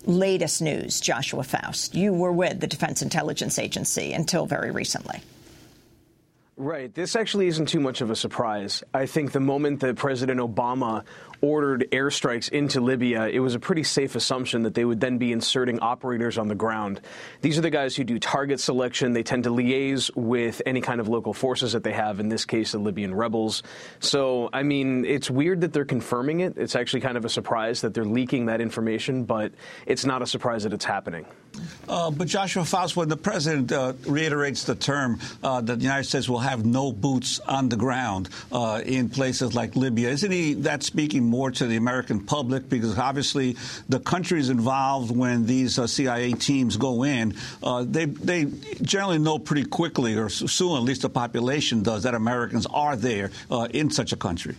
latest news, Joshua Foust. You were with the Defense Intelligence Agency until very recently. Right. This actually isn't too much of a surprise. I think the moment that President Obama ordered airstrikes into Libya, it was a pretty safe assumption that they would then be inserting operators on the ground. These are the guys who do target selection. They tend to liaise with any kind of local forces that they have, in this case, the Libyan rebels. So, I mean, it's weird that they're confirming it. It's actually kind of a surprise that they're leaking that information, but it's not a surprise that it's happening. Uh, but Joshua Foust, when the president uh, reiterates the term uh, that the United States will have no boots on the ground uh, in places like Libya, isn't he that speaking more to the American public? Because obviously the countries involved when these uh, CIA teams go in, uh, they they generally know pretty quickly, or soon at least the population does, that Americans are there in such a country.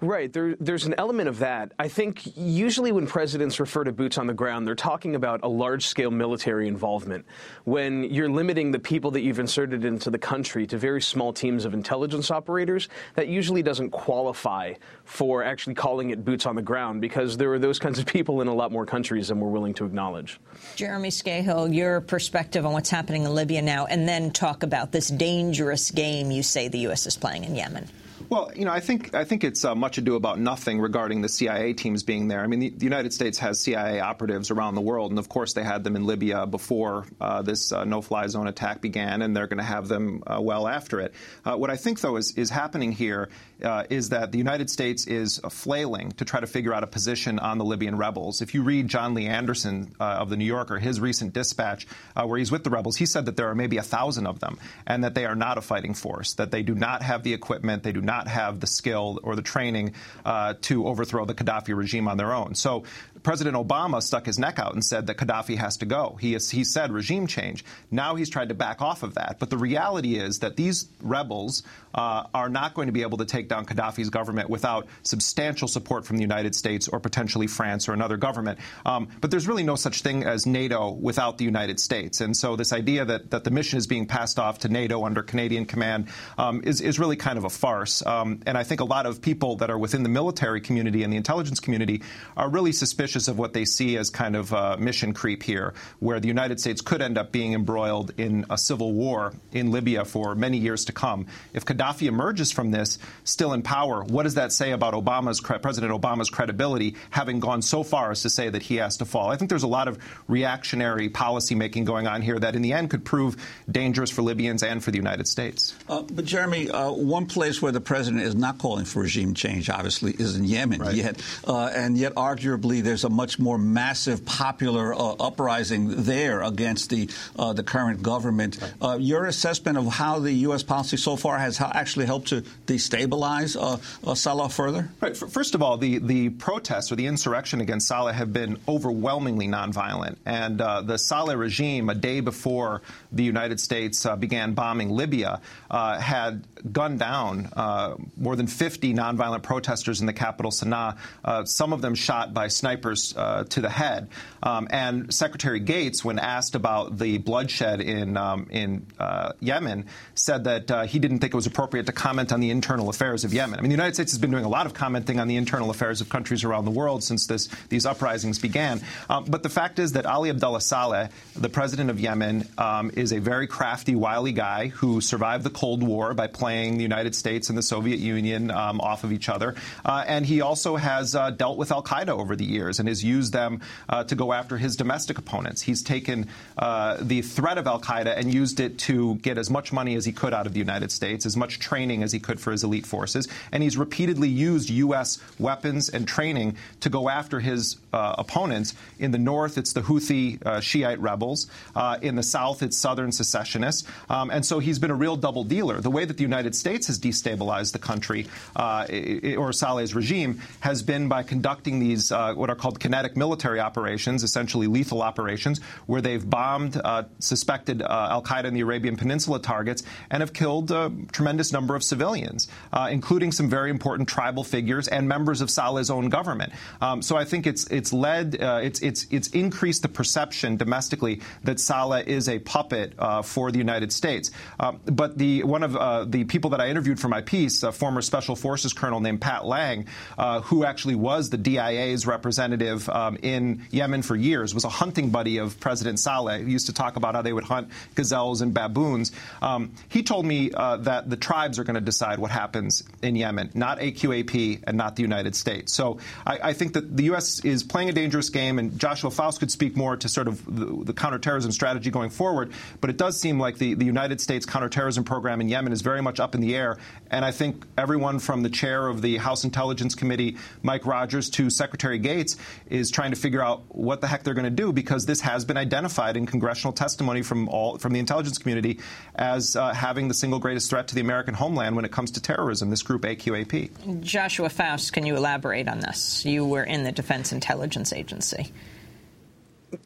Right. There, there's an element of that. I think usually when presidents refer to boots on the ground, they're talking about a large-scale military involvement. When you're limiting the people that you've inserted into the country to very small teams of intelligence operators, that usually doesn't qualify for actually calling it boots on the ground because there are those kinds of people in a lot more countries than we're willing to acknowledge. Jeremy Scahill, your perspective on what's happening in Libya now, and then talk about this dangerous game you say the U.S. is playing in Yemen. Well, you know, I think I think it's uh, much ado about nothing regarding the CIA teams being there. I mean, the, the, United States has CIA operatives around the world, and of course, they had them in Libya before uh, this uh, no-fly zone attack began, and they're going to have them uh, well after it. Uh, what I think, though, is is happening here uh, is that the United States is flailing to try to figure out a position on the Libyan rebels. If you read Jon Lee Anderson of the New Yorker, his recent dispatch where he's with the rebels, he said that there are maybe a thousand of them, and that they are not a fighting force, that they do not have the equipment, they do not have the skill or the training uh, to overthrow the Gaddafi regime on their own. So President Obama stuck his neck out and said that Gaddafi has to go. He, he said regime change. Now he's tried to back off of that. But the reality is that these rebels uh, are not going to be able to take down Gaddafi's government without substantial support from the United States or potentially France or another government. Um, but there's really no such thing as NATO without the United States. And so this idea that, that the mission is being passed off to NATO under Canadian command um, is, is really kind of a farce. Um, and I think a lot of people that are within the military community and the intelligence community are really suspicious of what they see as kind of uh, mission creep here, where the United States could end up being embroiled in a civil war in Libya for many years to come. If Gaddafi emerges from this still in power, what does that say about Obama's President Obama's credibility, having gone so far as to say that he has to fall? I think there's a lot of reactionary policymaking going on here that, in the end, could prove dangerous for Libyans and for the United States. Uh, but Jeremy, uh, one place where the president is not calling for regime change, obviously, is in Yemen. Right. Yet, uh, and yet, arguably, there's a much more massive popular uh, uprising there against the uh, the current government. Right. Uh, your assessment of how the U.S. policy so far has actually helped to destabilize Saleh further? Right. First of all, the the protests or the insurrection against Saleh have been overwhelmingly nonviolent, and the Saleh regime, a day before the United States began bombing Libya, had gunned down more than 50 nonviolent protesters in the capital, Sana'a, uh, some of them shot by snipers uh, to the head. Um, and Secretary Gates, when asked about the bloodshed in, um, in uh, Yemen, said that uh, he didn't think it was appropriate to comment on the internal affairs of Yemen. I mean, the United States has been doing a lot of commenting on the internal affairs of countries around the world since this, these uprisings began. Um, but the fact is that Ali Abdullah Saleh, the president of Yemen, um, is a very crafty, wily guy who survived the Cold War by playing the United States and the Soviet Union um, off of each other. Uh, and he also has uh, dealt with Al Qaeda over the years and has used them uh, to go after his domestic opponents. He's taken uh, the threat of Al Qaeda and used it to get as much money as he could out of the United States, as much training as he could for his elite forces. And he's repeatedly used U.S. weapons and training to go after his uh, opponents. In the north, it's the Houthi uh, Shiite rebels. in the south, it's southern secessionists. Um, and so he's been a real double dealer. The way that the United States has destabilized the country uh, or Saleh's regime has been by conducting these uh, what are called kinetic military operations, essentially lethal operations, where they've bombed uh, suspected uh, Al Qaeda in the Arabian Peninsula targets and have killed a tremendous number of civilians, uh, including some very important tribal figures and members of Saleh's own government. Um, so I think it's it's led uh, it's it's it's increased the perception domestically that Saleh is a puppet for the United States. Um, but the one of the people that I interviewed for my piece, a former special forces colonel named Pat Lang, uh, who actually was the DIA's representative um, in Yemen for years, was a hunting buddy of President Saleh. He used to talk about how they would hunt gazelles and baboons. Um, he told me uh, that the tribes are going to decide what happens in Yemen, not AQAP and not the United States. So I, I, think that the U.S. is playing a dangerous game, and Joshua Foust could speak more to sort of the, the counterterrorism strategy going forward. But it does seem like the, the United States counterterrorism program in Yemen is very much up in the air, and I think everyone from the chair of the House Intelligence Committee, Mike Rogers, to Secretary Gates is trying to figure out what the heck they're going to do because this has been identified in congressional testimony from all from the intelligence community as uh, having the single greatest threat to the American homeland when it comes to terrorism. This group AQAP. Joshua Foust, can you elaborate on this? You were in the Defense Intelligence Agency.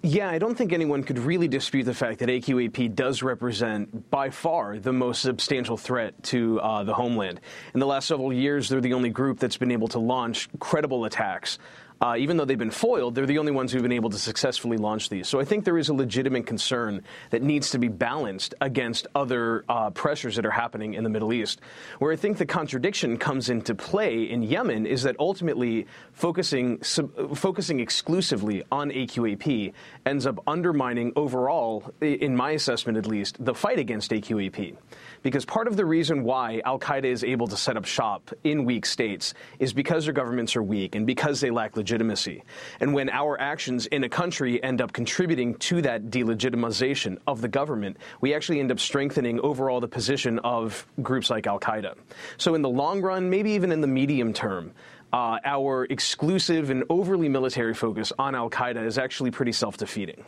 Yeah, I don't think anyone could really dispute the fact that AQAP does represent, by far, the most substantial threat to uh, the homeland. In the last several years, they're the only group that's been able to launch credible attacks uh, even though they've been foiled, they're the only ones who've been able to successfully launch these. So I think there is a legitimate concern that needs to be balanced against other uh, pressures that are happening in the Middle East. Where I think the contradiction comes into play in Yemen is that ultimately focusing sub, focusing exclusively on AQAP ends up undermining overall, in my assessment at least, the fight against AQAP. Because part of the reason why Al Qaeda is able to set up shop in weak states is because their governments are weak and because they lack legitimacy. And when our actions in a country end up contributing to that delegitimization of the government, we actually end up strengthening overall the position of groups like Al Qaeda. So, in the long run, maybe even in the medium term, uh, our exclusive and overly military focus on Al Qaeda is actually pretty self defeating.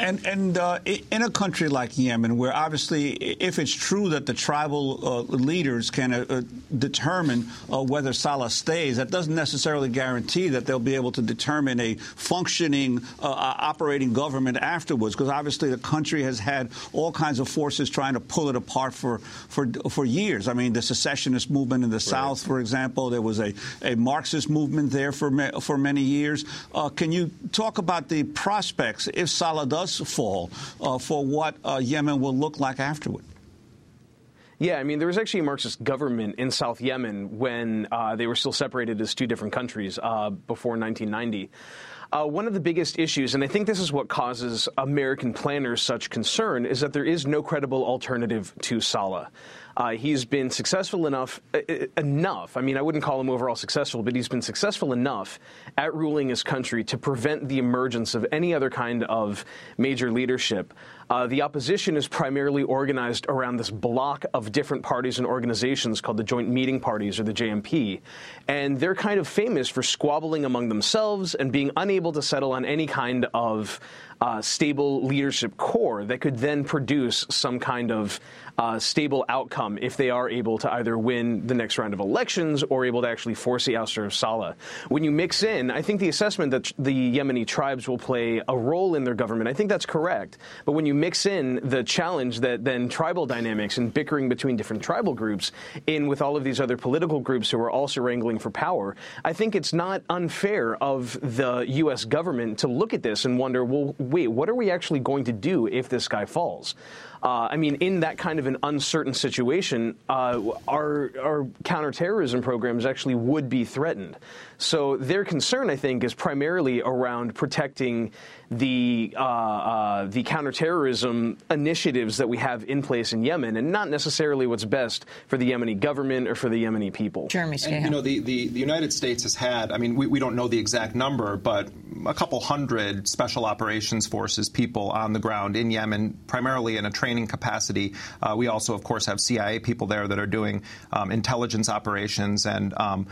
And, and uh, in a country like Yemen, where obviously, if it's true that the tribal uh, leaders can uh, uh determine uh, whether Saleh stays, that doesn't necessarily guarantee that they'll be able to determine a functioning uh, operating government afterwards. Because obviously, the country has had all kinds of forces trying to pull it apart for for for years. I mean, the secessionist movement in the right. South, for example, there was a, a Marxist movement there for for many years. can you talk about the prospects if Saleh does fall uh, for what uh, Yemen will look like afterward? Yeah, I mean, there was actually a Marxist government in South Yemen when uh, they were still separated as two different countries uh, before 1990. Uh, one of the biggest issues, and I think this is what causes American planners such concern, is that there is no credible alternative to Saleh. Uh, he's been successful enough, uh, uh, enough. I mean, I wouldn't call him overall successful, but he's been successful enough at ruling his country to prevent the emergence of any other kind of major leadership. Uh, the opposition is primarily organized around this block of different parties and organizations called the Joint Meeting Parties or the JMP. And they're kind of famous for squabbling among themselves and being unable to settle on any kind of uh, stable leadership core that could then produce some kind of uh, stable outcome if they are able to either win the next round of elections or able to actually force the ouster of Saleh. When you mix in, I think the assessment that the Yemeni tribes will play a role in their government, I think that's correct. But when you mix in the challenge that then tribal dynamics and bickering between different tribal groups in with all of these other political groups who are also wrangling for power, I think it's not unfair of the U.S. government to look at this and wonder, well, wait, what are we actually going to do if this guy falls? Uh, I mean, in that kind of an uncertain situation, uh, our, our counterterrorism programs actually would be threatened. So their concern, I think, is primarily around protecting the uh, uh, the counterterrorism initiatives that we have in place in Yemen, and not necessarily what's best for the Yemeni government or for the Yemeni people. Jeremy And, you know, the, the, the United States has had, I mean, we, we don't know the exact number, but a couple hundred special operations forces people on the ground in Yemen, primarily in a training capacity. Uh, we also, of course, have CIA people there that are doing um, intelligence operations and um,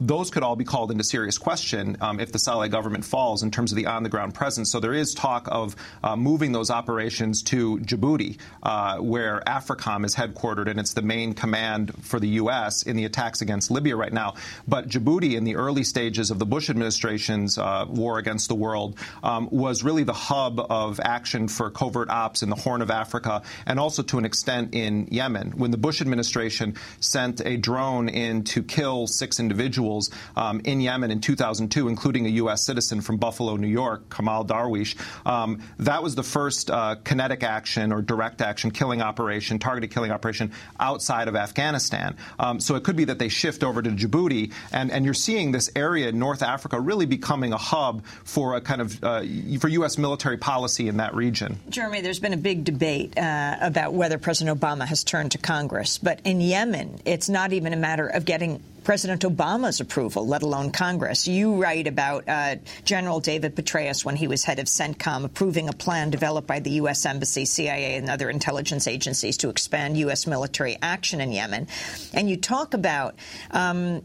those could all be called into serious question um, if the Saleh government falls in terms of the on-the-ground presence. So there is talk of uh, moving those operations to Djibouti, uh, where AFRICOM is headquartered, and it's the main command for the U.S. in the attacks against Libya right now. But Djibouti, in the early stages of the Bush administration's uh, war against the world, um, was really the hub of action for covert ops in the Horn of Africa, and also to an extent in Yemen. When the Bush administration sent a drone in to kill six individuals individuals um, in Yemen in 2002, including a U.S. citizen from Buffalo, New York, Kamal Darwish. Um, that was the first uh, kinetic action or direct action killing operation, targeted killing operation outside of Afghanistan. Um, so it could be that they shift over to Djibouti, and, and you're seeing this area in North Africa really becoming a hub for a kind of uh, for U.S. military policy in that region. Jeremy, there's been a big debate uh, about whether President Obama has turned to Congress, but in Yemen, it's not even a matter of getting President Obama's approval, let alone Congress. You write about uh, General David Petraeus when he was head of CENTCOM approving a plan developed by the U.S. Embassy, CIA, and other intelligence agencies to expand U.S. military action in Yemen. And you talk about um,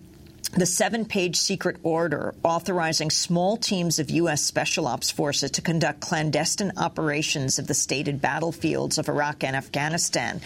the seven page secret order authorizing small teams of U.S. Special Ops forces to conduct clandestine operations of the stated battlefields of Iraq and Afghanistan.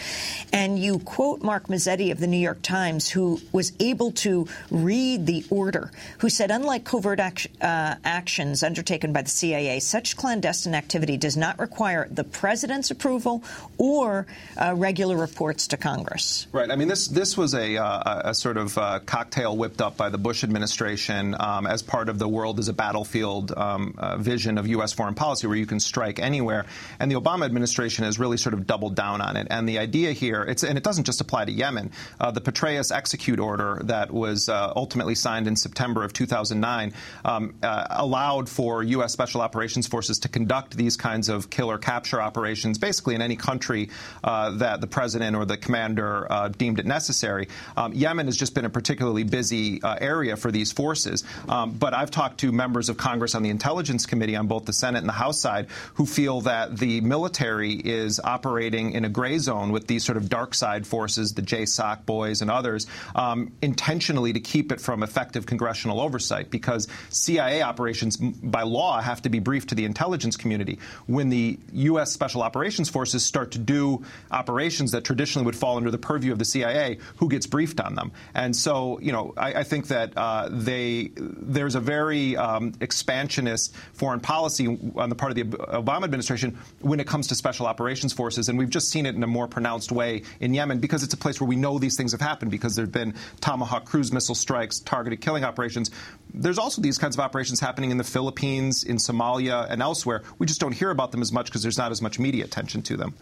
And you quote Mark Mazzetti of the New York Times, who was able to read the order, who said, unlike covert act, uh, actions undertaken by the CIA, such clandestine activity does not require the president's approval or uh, regular reports to Congress. Right. I mean, this, this was a, uh, a sort of uh, cocktail whipped up by the Bush administration um, as part of the world as a battlefield um, uh, vision of U.S. foreign policy where you can strike anywhere. And the Obama administration has really sort of doubled down on it. And the idea here, and it doesn't just apply to Yemen, uh, the Petraeus execute order that was uh, ultimately signed in September of 2009 um, uh, allowed for U.S. Special Operations Forces to conduct these kinds of kill or capture operations basically in any country uh, that the president or the commander uh, deemed it necessary. Um, Yemen has just been a particularly busy uh, area for these forces. Um, but I've talked to members of Congress on the Intelligence Committee on both the Senate and the House side who feel that the military is operating in a gray zone with these sort of dark side forces, the JSOC boys and others, um, intentionally to keep it from effective congressional oversight because CIA operations by law have to be briefed to the intelligence community. When the U.S. Special Operations Forces start to do operations that traditionally would fall under the purview of the CIA, who gets briefed on them? And so, you know, I, I think think that uh, they there's a very um, expansionist foreign policy on the part of the Obama administration when it comes to special operations forces, and we've just seen it in a more pronounced way in Yemen because it's a place where we know these things have happened because there have been Tomahawk cruise missile strikes, targeted killing operations. There's also these kinds of operations happening in the Philippines, in Somalia, and elsewhere. We just don't hear about them as much because there's not as much media attention to them.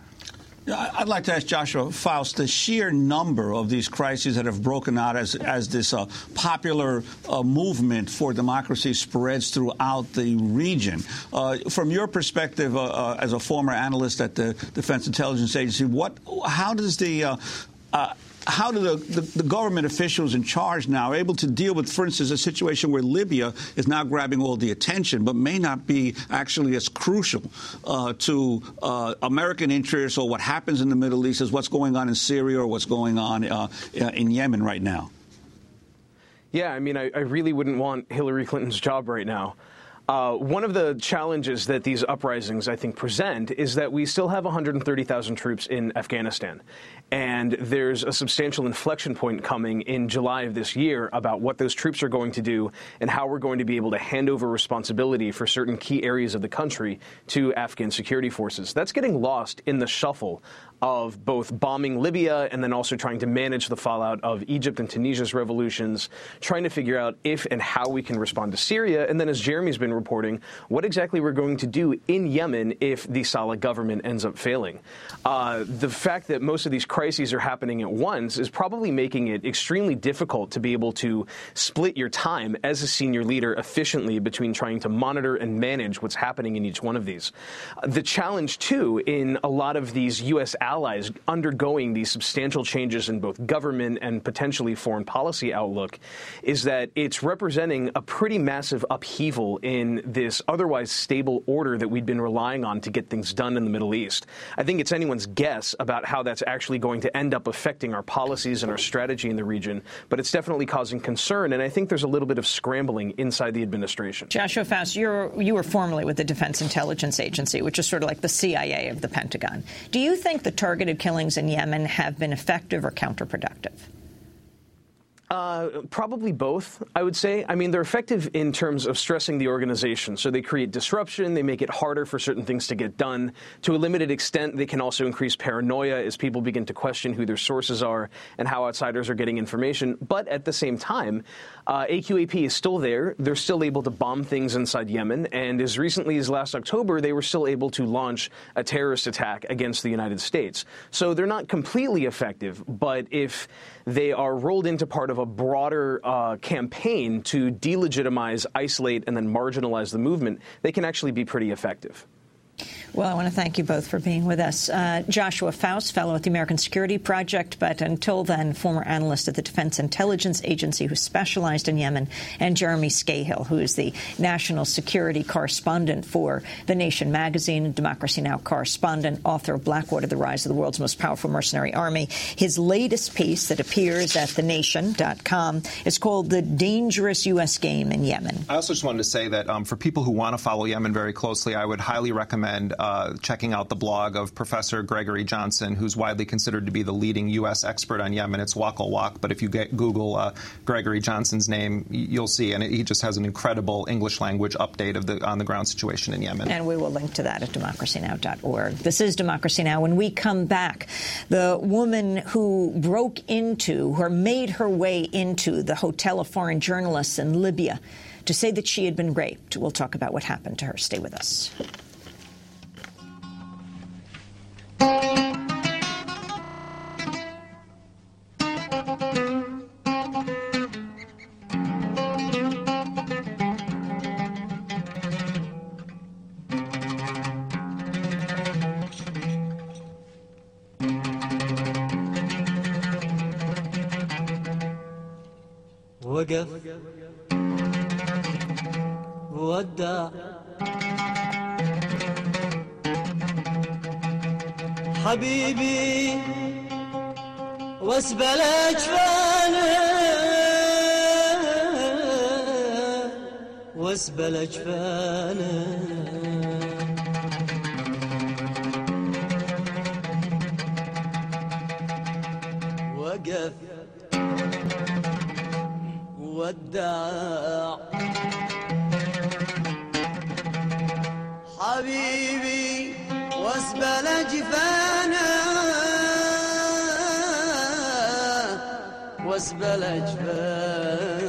I'd like to ask Joshua Foust the sheer number of these crises that have broken out as, as this uh, popular uh, movement for democracy spreads throughout the region. Uh, from your perspective, uh, uh, as a former analyst at the Defense Intelligence Agency, what, how does the uh, how do the, the, the, government officials in charge now able to deal with, for instance, a situation where Libya is now grabbing all the attention, but may not be actually as crucial uh, to uh, American interests or what happens in the Middle East as what's going on in Syria or what's going on uh, in Yemen right now? Yeah, I mean, I, I really wouldn't want Hillary Clinton's job right now. Uh, one of the challenges that these uprisings, I think, present is that we still have 130,000 troops in Afghanistan. And there's a substantial inflection point coming in July of this year about what those troops are going to do and how we're going to be able to hand over responsibility for certain key areas of the country to Afghan security forces. That's getting lost in the shuffle of both bombing Libya and then also trying to manage the fallout of Egypt and Tunisia's revolutions, trying to figure out if and how we can respond to Syria, and then, as Jeremy's been reporting, what exactly we're going to do in Yemen if the Saleh government ends up failing. Uh, the fact that most of these crises are happening at once is probably making it extremely difficult to be able to split your time as a senior leader efficiently between trying to monitor and manage what's happening in each one of these. The challenge, too, in a lot of these U.S. allies undergoing these substantial changes in both government and potentially foreign policy outlook is that it's representing a pretty massive upheaval in this otherwise stable order that we'd been relying on to get things done in the Middle East. I think it's anyone's guess about how that's actually going to end up affecting our policies and our strategy in the region, but it's definitely causing concern, and I think there's a little bit of scrambling inside the administration. Joshua Foust, you're, you were formerly with the Defense Intelligence Agency, which is sort of like the CIA of the Pentagon. Do you think the targeted killings in Yemen have been effective or counterproductive? Uh, probably both, I would say. I mean, they're effective in terms of stressing the organization. So they create disruption, they make it harder for certain things to get done. To a limited extent, they can also increase paranoia as people begin to question who their sources are and how outsiders are getting information. But at the same time, uh, AQAP is still there. They're still able to bomb things inside Yemen. And as recently as last October, they were still able to launch a terrorist attack against the United States. So they're not completely effective, but if they are rolled into part of a broader uh, campaign to delegitimize, isolate, and then marginalize the movement, they can actually be pretty effective. Well, I want to thank you both for being with us. Uh, Joshua Foust, fellow at the American Security Project, but until then, former analyst at the Defense Intelligence Agency who specialized in Yemen, and Jeremy Scahill, who is the national security correspondent for The Nation magazine, Democracy Now! correspondent, author of Blackwater, The Rise of the World's Most Powerful Mercenary Army. His latest piece that appears at thenation.com is called The Dangerous U.S. Game in Yemen. I also just wanted to say that um, for people who want to follow Yemen very closely, I would highly recommend uh, checking out the blog of Professor Gregory Johnsen, who's widely considered to be the leading U.S. expert on Yemen. It's Waq al-Waq, but if you get Google uh, Gregory Johnsen's name, you'll see, and it, he just has an incredible English language update of the on the ground situation in Yemen. And we will link to that at democracynow.org. This is Democracy Now! When we come back, the woman who broke into or made her way into the hotel of foreign journalists in Libya to say that she had been raped. We'll talk about what happened to her. Stay with us. وقف. ودع حبيبي واسبل اجفانه واسبل اجفانه وقف ودع حبيبي واسبل جفانا وأسبل جفانا.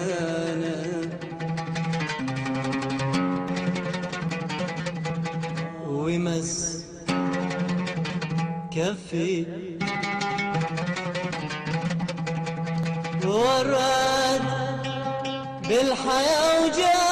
ومس كفي. ورد بالحياة وجانا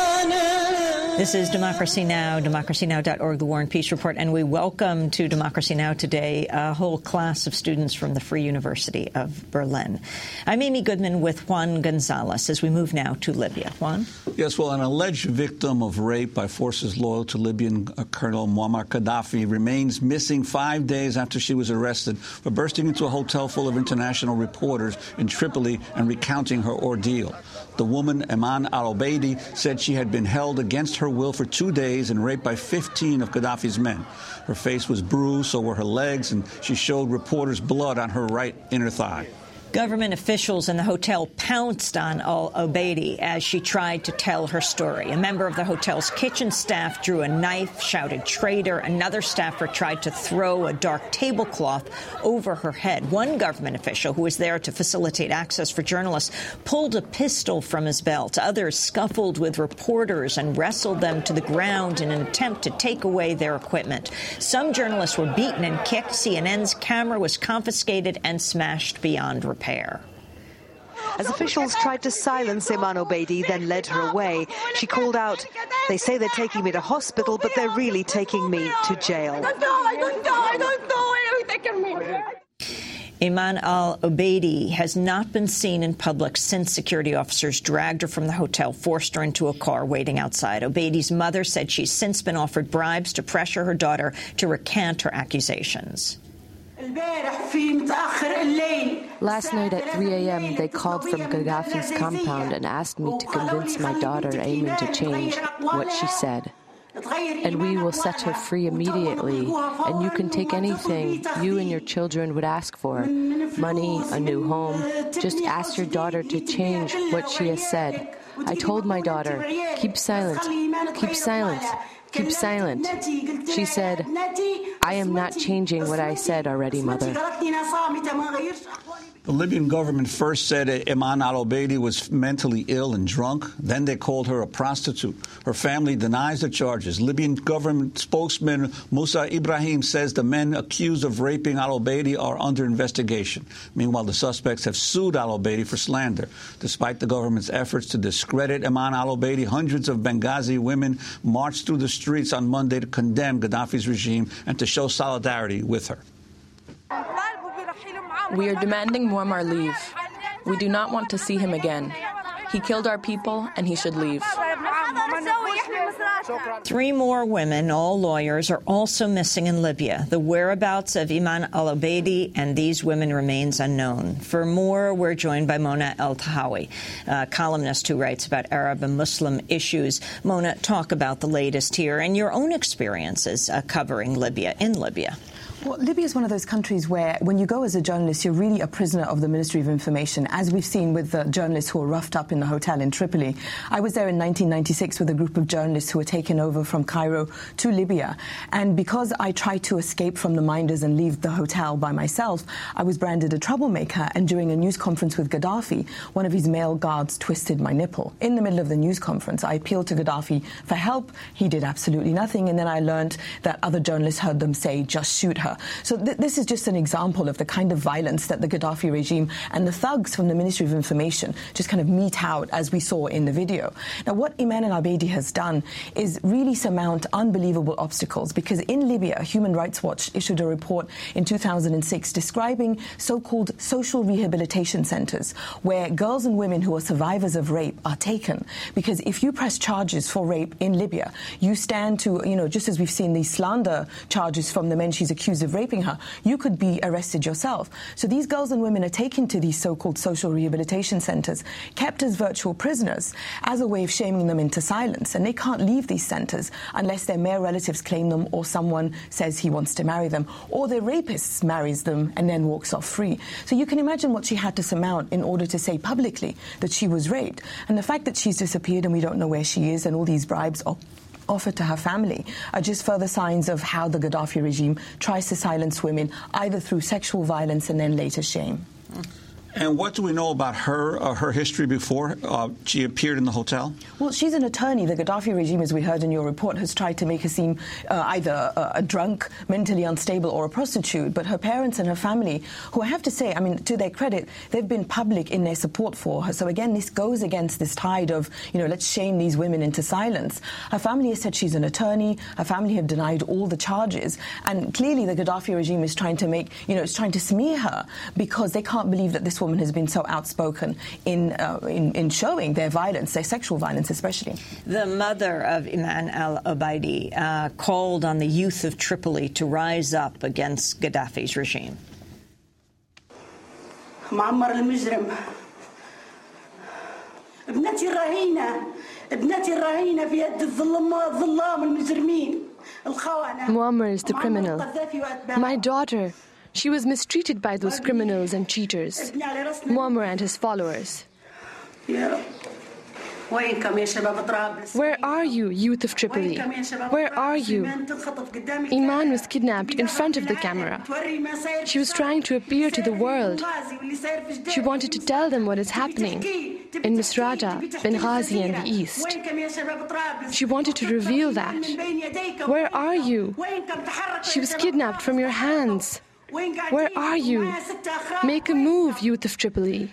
This is Democracy Now!, democracynow.org, the War and Peace Report, and we welcome to Democracy Now! today a whole class of students from the Free University of Berlin. I'm Amy Goodman with Juan Gonzalez as we move now to Libya. Juan? Yes, well, an alleged victim of rape by forces loyal to Libyan uh, Colonel Muammar Gaddafi remains missing five days after she was arrested for bursting into a hotel full of international reporters in Tripoli and recounting her ordeal. The woman, Iman al Obeidi, said she had been held against her will for two days and raped by 15 of Gaddafi's men. Her face was bruised, so were her legs, and she showed reporters blood on her right inner thigh. Government officials in the hotel pounced on Al Obeidi as she tried to tell her story. A member of the hotel's kitchen staff drew a knife, shouted traitor. Another staffer tried to throw a dark tablecloth over her head. One government official who was there to facilitate access for journalists pulled a pistol from his belt. Others scuffled with reporters and wrestled them to the ground in an attempt to take away their equipment. Some journalists were beaten and kicked. CNN's camera was confiscated and smashed beyond repair. As officials tried to silence Iman Obeidi, then led her away, she called out, They say they're taking me to hospital, but they're really taking me to jail. Iman al Obeidi has not been seen in public since security officers dragged her from the hotel, forced her into a car waiting outside. Obeidi's mother said she's since been offered bribes to pressure her daughter to recant her accusations. Last night at 3 a.m., they called from Gaddafi's compound and asked me to convince my daughter, Amin, to change what she said. And we will set her free immediately, and you can take anything you and your children would ask for money, a new home. Just ask your daughter to change what she has said. I told my daughter, keep silent, keep silent, keep silent. She said, I am not changing what I said already, mother. The Libyan government first said Iman al Obeidi was mentally ill and drunk. Then they called her a prostitute. Her family denies the charges. Libyan government spokesman Musa Ibrahim says the men accused of raping al Obeidi are under investigation. Meanwhile, the suspects have sued al Obeidi for slander. Despite the government's efforts to discredit Iman al Obeidi, hundreds of Benghazi women marched through the streets on Monday to condemn Gaddafi's regime and to show solidarity with her. We are demanding Muammar leave. We do not want to see him again. He killed our people, and he should leave. Three more women, all lawyers, are also missing in Libya. The whereabouts of Iman al Obeidi and these women remains unknown. For more, we're joined by Mona Eltahawy, a columnist who writes about Arab and Muslim issues. Mona, talk about the latest here and your own experiences uh, covering Libya in Libya. Well, Libya is one of those countries where, when you go as a journalist, you're really a prisoner of the Ministry of Information, as we've seen with the journalists who were roughed up in the hotel in Tripoli. I was there in 1996 with a group of journalists who were taken over from Cairo to Libya. And because I tried to escape from the minders and leave the hotel by myself, I was branded a troublemaker. And during a news conference with Gaddafi, one of his male guards twisted my nipple. In the middle of the news conference, I appealed to Gaddafi for help. He did absolutely nothing. And then I learned that other journalists heard them say, just shoot her. So th- this is just an example of the kind of violence that the Gaddafi regime and the thugs from the Ministry of Information just kind of mete out, as we saw in the video. Now, what Iman al Obeidi has done is really surmount unbelievable obstacles because in Libya, Human Rights Watch issued a report in 2006 describing so-called social rehabilitation centers where girls and women who are survivors of rape are taken because if you press charges for rape in Libya, you stand to, you know, just as we've seen these slander charges from the men she's accused of raping her, you could be arrested yourself. So these girls and women are taken to these so-called social rehabilitation centers, kept as virtual prisoners as a way of shaming them into silence. And they can't leave these centers unless their male relatives claim them or someone says he wants to marry them or their rapist marries them and then walks off free. So you can imagine what she had to surmount in order to say publicly that she was raped. And the fact that she's disappeared and we don't know where she is and all these bribes are offered to her family are just further signs of how the Gaddafi regime tries to silence women either through sexual violence and then later shame. And what do we know about her, uh, her history before uh, she appeared in the hotel? Well, she's an attorney. The Gaddafi regime, as we heard in your report, has tried to make her seem uh, either a, a, drunk, mentally unstable, or a prostitute. But her parents and her family, who I have to say, I mean, to their credit, they've been public in their support for her. So again, this goes against this tide of, you know, let's shame these women into silence. Her family has said she's an attorney. Her family have denied all the charges. And clearly the Gaddafi regime is trying to make, you know, it's trying to smear her because they can't believe that this woman has been so outspoken in, uh, in, in, showing their violence, their sexual violence especially. The mother of Iman al Obeidi uh, called on the youth of Tripoli to rise up against Gaddafi's regime. معمر المجرم الرهينة الرهينة في يد الظلام المجرمين is the criminal. My daughter she was mistreated by those criminals and cheaters, Muammar and his followers. Where are you, youth of Tripoli? Where are you? Iman was kidnapped in front of the camera. She was trying to appear to the world. She wanted to tell them what is happening in Misrata, Benghazi, and the east. She wanted to reveal that. Where are you? She was kidnapped from your hands. Where are you? Make a move, youth of Tripoli.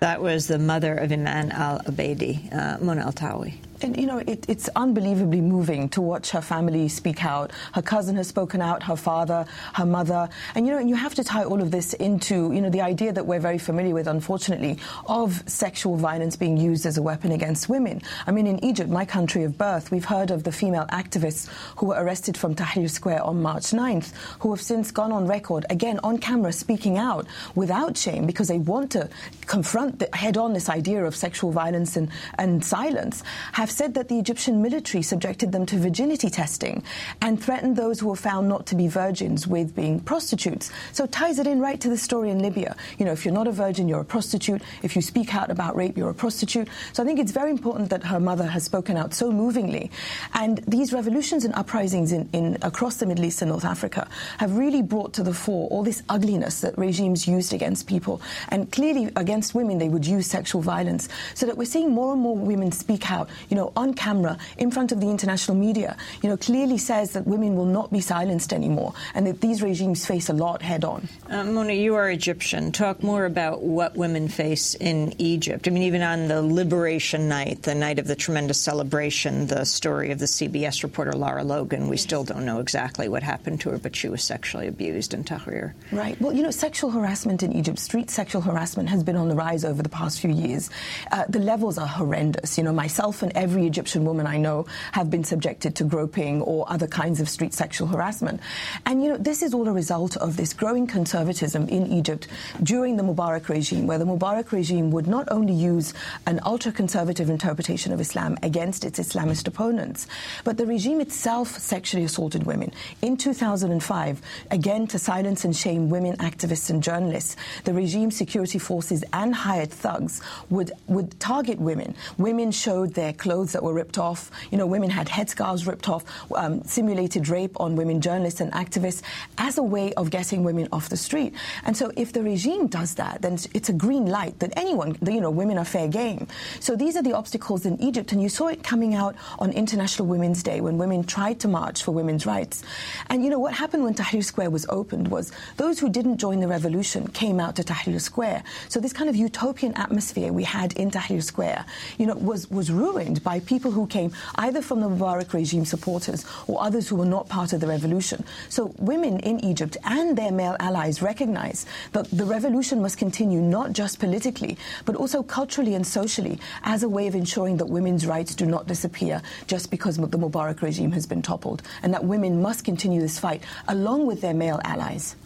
That was the mother of Iman al Obeidi, uh, Mona Eltahawy. And, you know, it, it's unbelievably moving to watch her family speak out. Her cousin has spoken out, her father, her mother. And, you know, and you have to tie all of this into, you know, the idea that we're very familiar with, unfortunately, of sexual violence being used as a weapon against women. I mean, in Egypt, my country of birth, we've heard of the female activists who were arrested from Tahrir Square on March 9th, who have since gone on record, again, on camera, speaking out without shame because they want to confront the, head on this idea of sexual violence and, and silence, have said that the Egyptian military subjected them to virginity testing and threatened those who were found not to be virgins with being prostitutes. So ties it in right to the story in Libya. You know, if you're not a virgin, you're a prostitute. If you speak out about rape, you're a prostitute. So I think it's very important that her mother has spoken out so movingly. And these revolutions and uprisings in, in across the Middle East and North Africa have really brought to the fore all this ugliness that regimes used against people. And clearly against women, they would use sexual violence. So that we're seeing more and more women speak out, you know, on camera, in front of the international media, you know, clearly says that women will not be silenced anymore and that these regimes face a lot head on. Uh, Mona, you are Egyptian. Talk more about what women face in Egypt. I mean, even on the Liberation Night, the night of the tremendous celebration, the story of the CBS reporter Lara Logan, we still don't know exactly what happened to her, but she was sexually abused in Tahrir. Right. Well, you know, sexual harassment in Egypt, street sexual harassment, has been on the rise over the past few years. Uh, the levels are horrendous. You know, myself and every Egyptian woman I know have been subjected to groping or other kinds of street sexual harassment. And, you know, this is all a result of this growing conservatism in Egypt during the Mubarak regime, where the Mubarak regime would not only use an ultra conservative interpretation of Islam against its Islamist opponents, but the regime itself sexually assaulted women. In 2005, again to silence and shame women activists and journalists, the regime security forces and hired thugs would, would target women. Women showed their clothes that were ripped off. You know, women had headscarves ripped off, um, simulated rape on women journalists and activists as a way of getting women off the street. And so if the regime does that, then it's a green light that anyone, you know, women are fair game. So these are the obstacles in Egypt. And you saw it coming out on International Women's Day when women tried to march for women's rights. And, you know, what happened when Tahrir Square was opened was those who didn't join the revolution came out to Tahrir Square. So this kind of utopian atmosphere we had in Tahrir Square, you know, was, was ruined by people who came either from the Mubarak regime supporters or others who were not part of the revolution. So women in Egypt and their male allies recognize that the revolution must continue not just politically, but also culturally and socially as a way of ensuring that women's rights do not disappear just because the Mubarak regime has been toppled, and that women must continue this fight along with their male allies.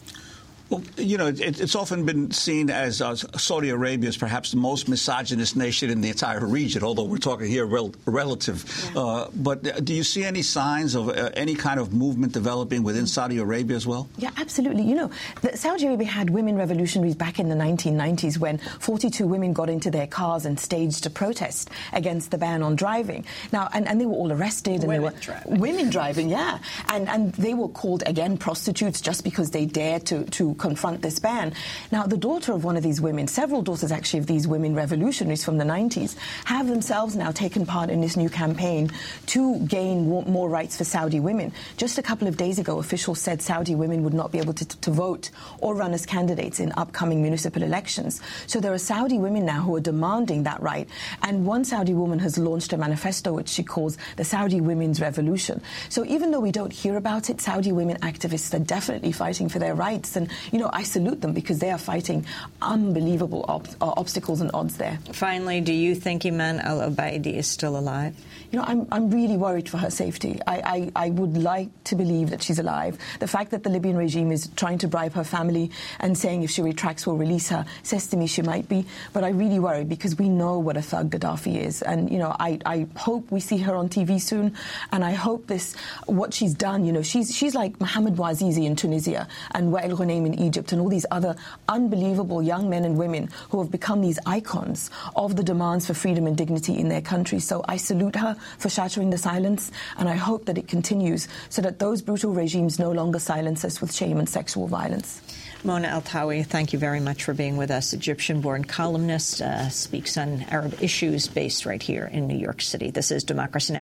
Well, you know, it, it's often been seen as uh, Saudi Arabia is perhaps the most misogynist nation in the entire region, although we're talking here rel relative. Yeah. Uh, but do you see any signs of uh, any kind of movement developing within Saudi Arabia as well? Yeah, absolutely. You know, Saudi Arabia had women revolutionaries back in the 1990s when 42 women got into their cars and staged a protest against the ban on driving. Now, and, and they were all arrested. And women they were driving. women driving, yeah, and and they were called again prostitutes just because they dared to to confront this ban. Now, the daughter of one of these women, several daughters actually of these women revolutionaries from the 90s, have themselves now taken part in this new campaign to gain more rights for Saudi women. Just a couple of days ago, officials said Saudi women would not be able to, to vote or run as candidates in upcoming municipal elections. So there are Saudi women now who are demanding that right. And one Saudi woman has launched a manifesto which she calls the Saudi Women's Revolution. So even though we don't hear about it, Saudi women activists are definitely fighting for their rights. And, you know, I salute them because they are fighting unbelievable ob- uh, obstacles and odds there. Finally, do you think Iman al Obeidi is still alive? You know, I'm, I'm really worried for her safety. I, I, I would like to believe that she's alive. The fact that the Libyan regime is trying to bribe her family and saying if she retracts, we'll release her, says to me she might be. But I really worry because we know what a thug Gaddafi is. And, you know, I, I hope we see her on TV soon. And I hope this, what she's done, you know, she's, she's like Mohamed Bouazizi in Tunisia and Wael Ghonim in Egypt and all these other unbelievable young men and women who have become these icons of the demands for freedom and dignity in their country. So I salute her for shattering the silence, and I hope that it continues so that those brutal regimes no longer silence us with shame and sexual violence. Mona Eltahawy, thank you very much for being with us. Egyptian born columnist, uh, speaks on Arab issues based right here in New York City. This is Democracy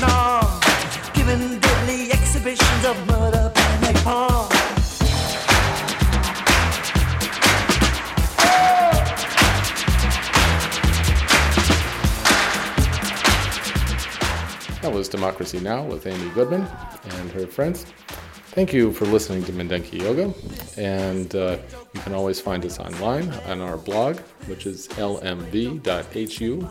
Now! Deadly exhibitions of murder napalm. That was Democracy Now! with Amy Goodman and her friends. Thank you for listening to Mindenki Joga. and uh, you can always find us online on our blog, which is lmv.hu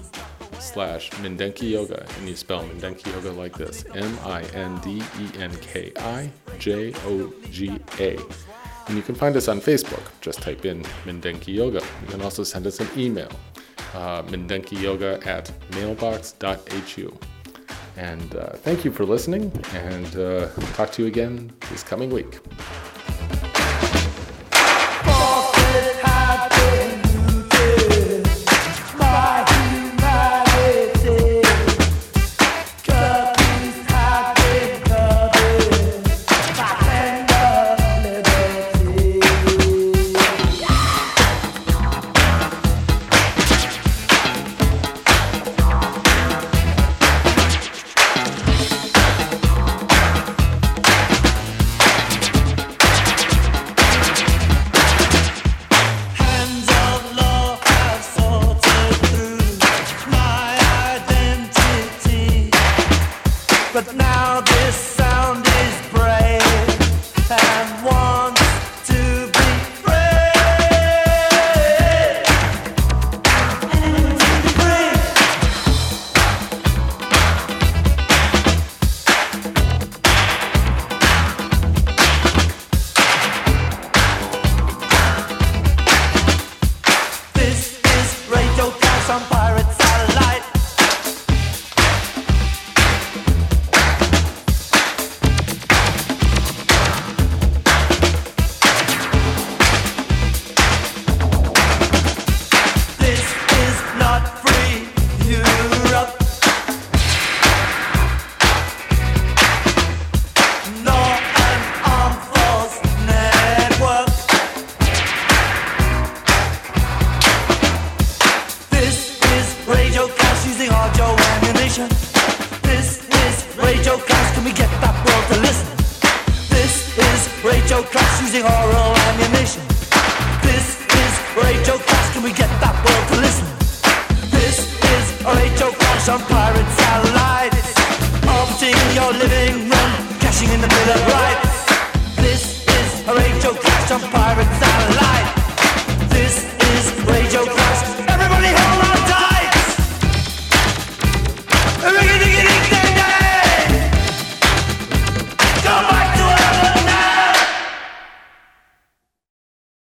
slash Mindenki Joga, and you spell Mindenki Joga like this M-I-N-D-E-N-K-I-J-O-G-A. And you can find us on Facebook. Just type in Mindenki Joga. You can also send us an email, uh, mindenkijoga at mailbox.hu. And uh, thank you for listening, and uh, talk to you again this coming week.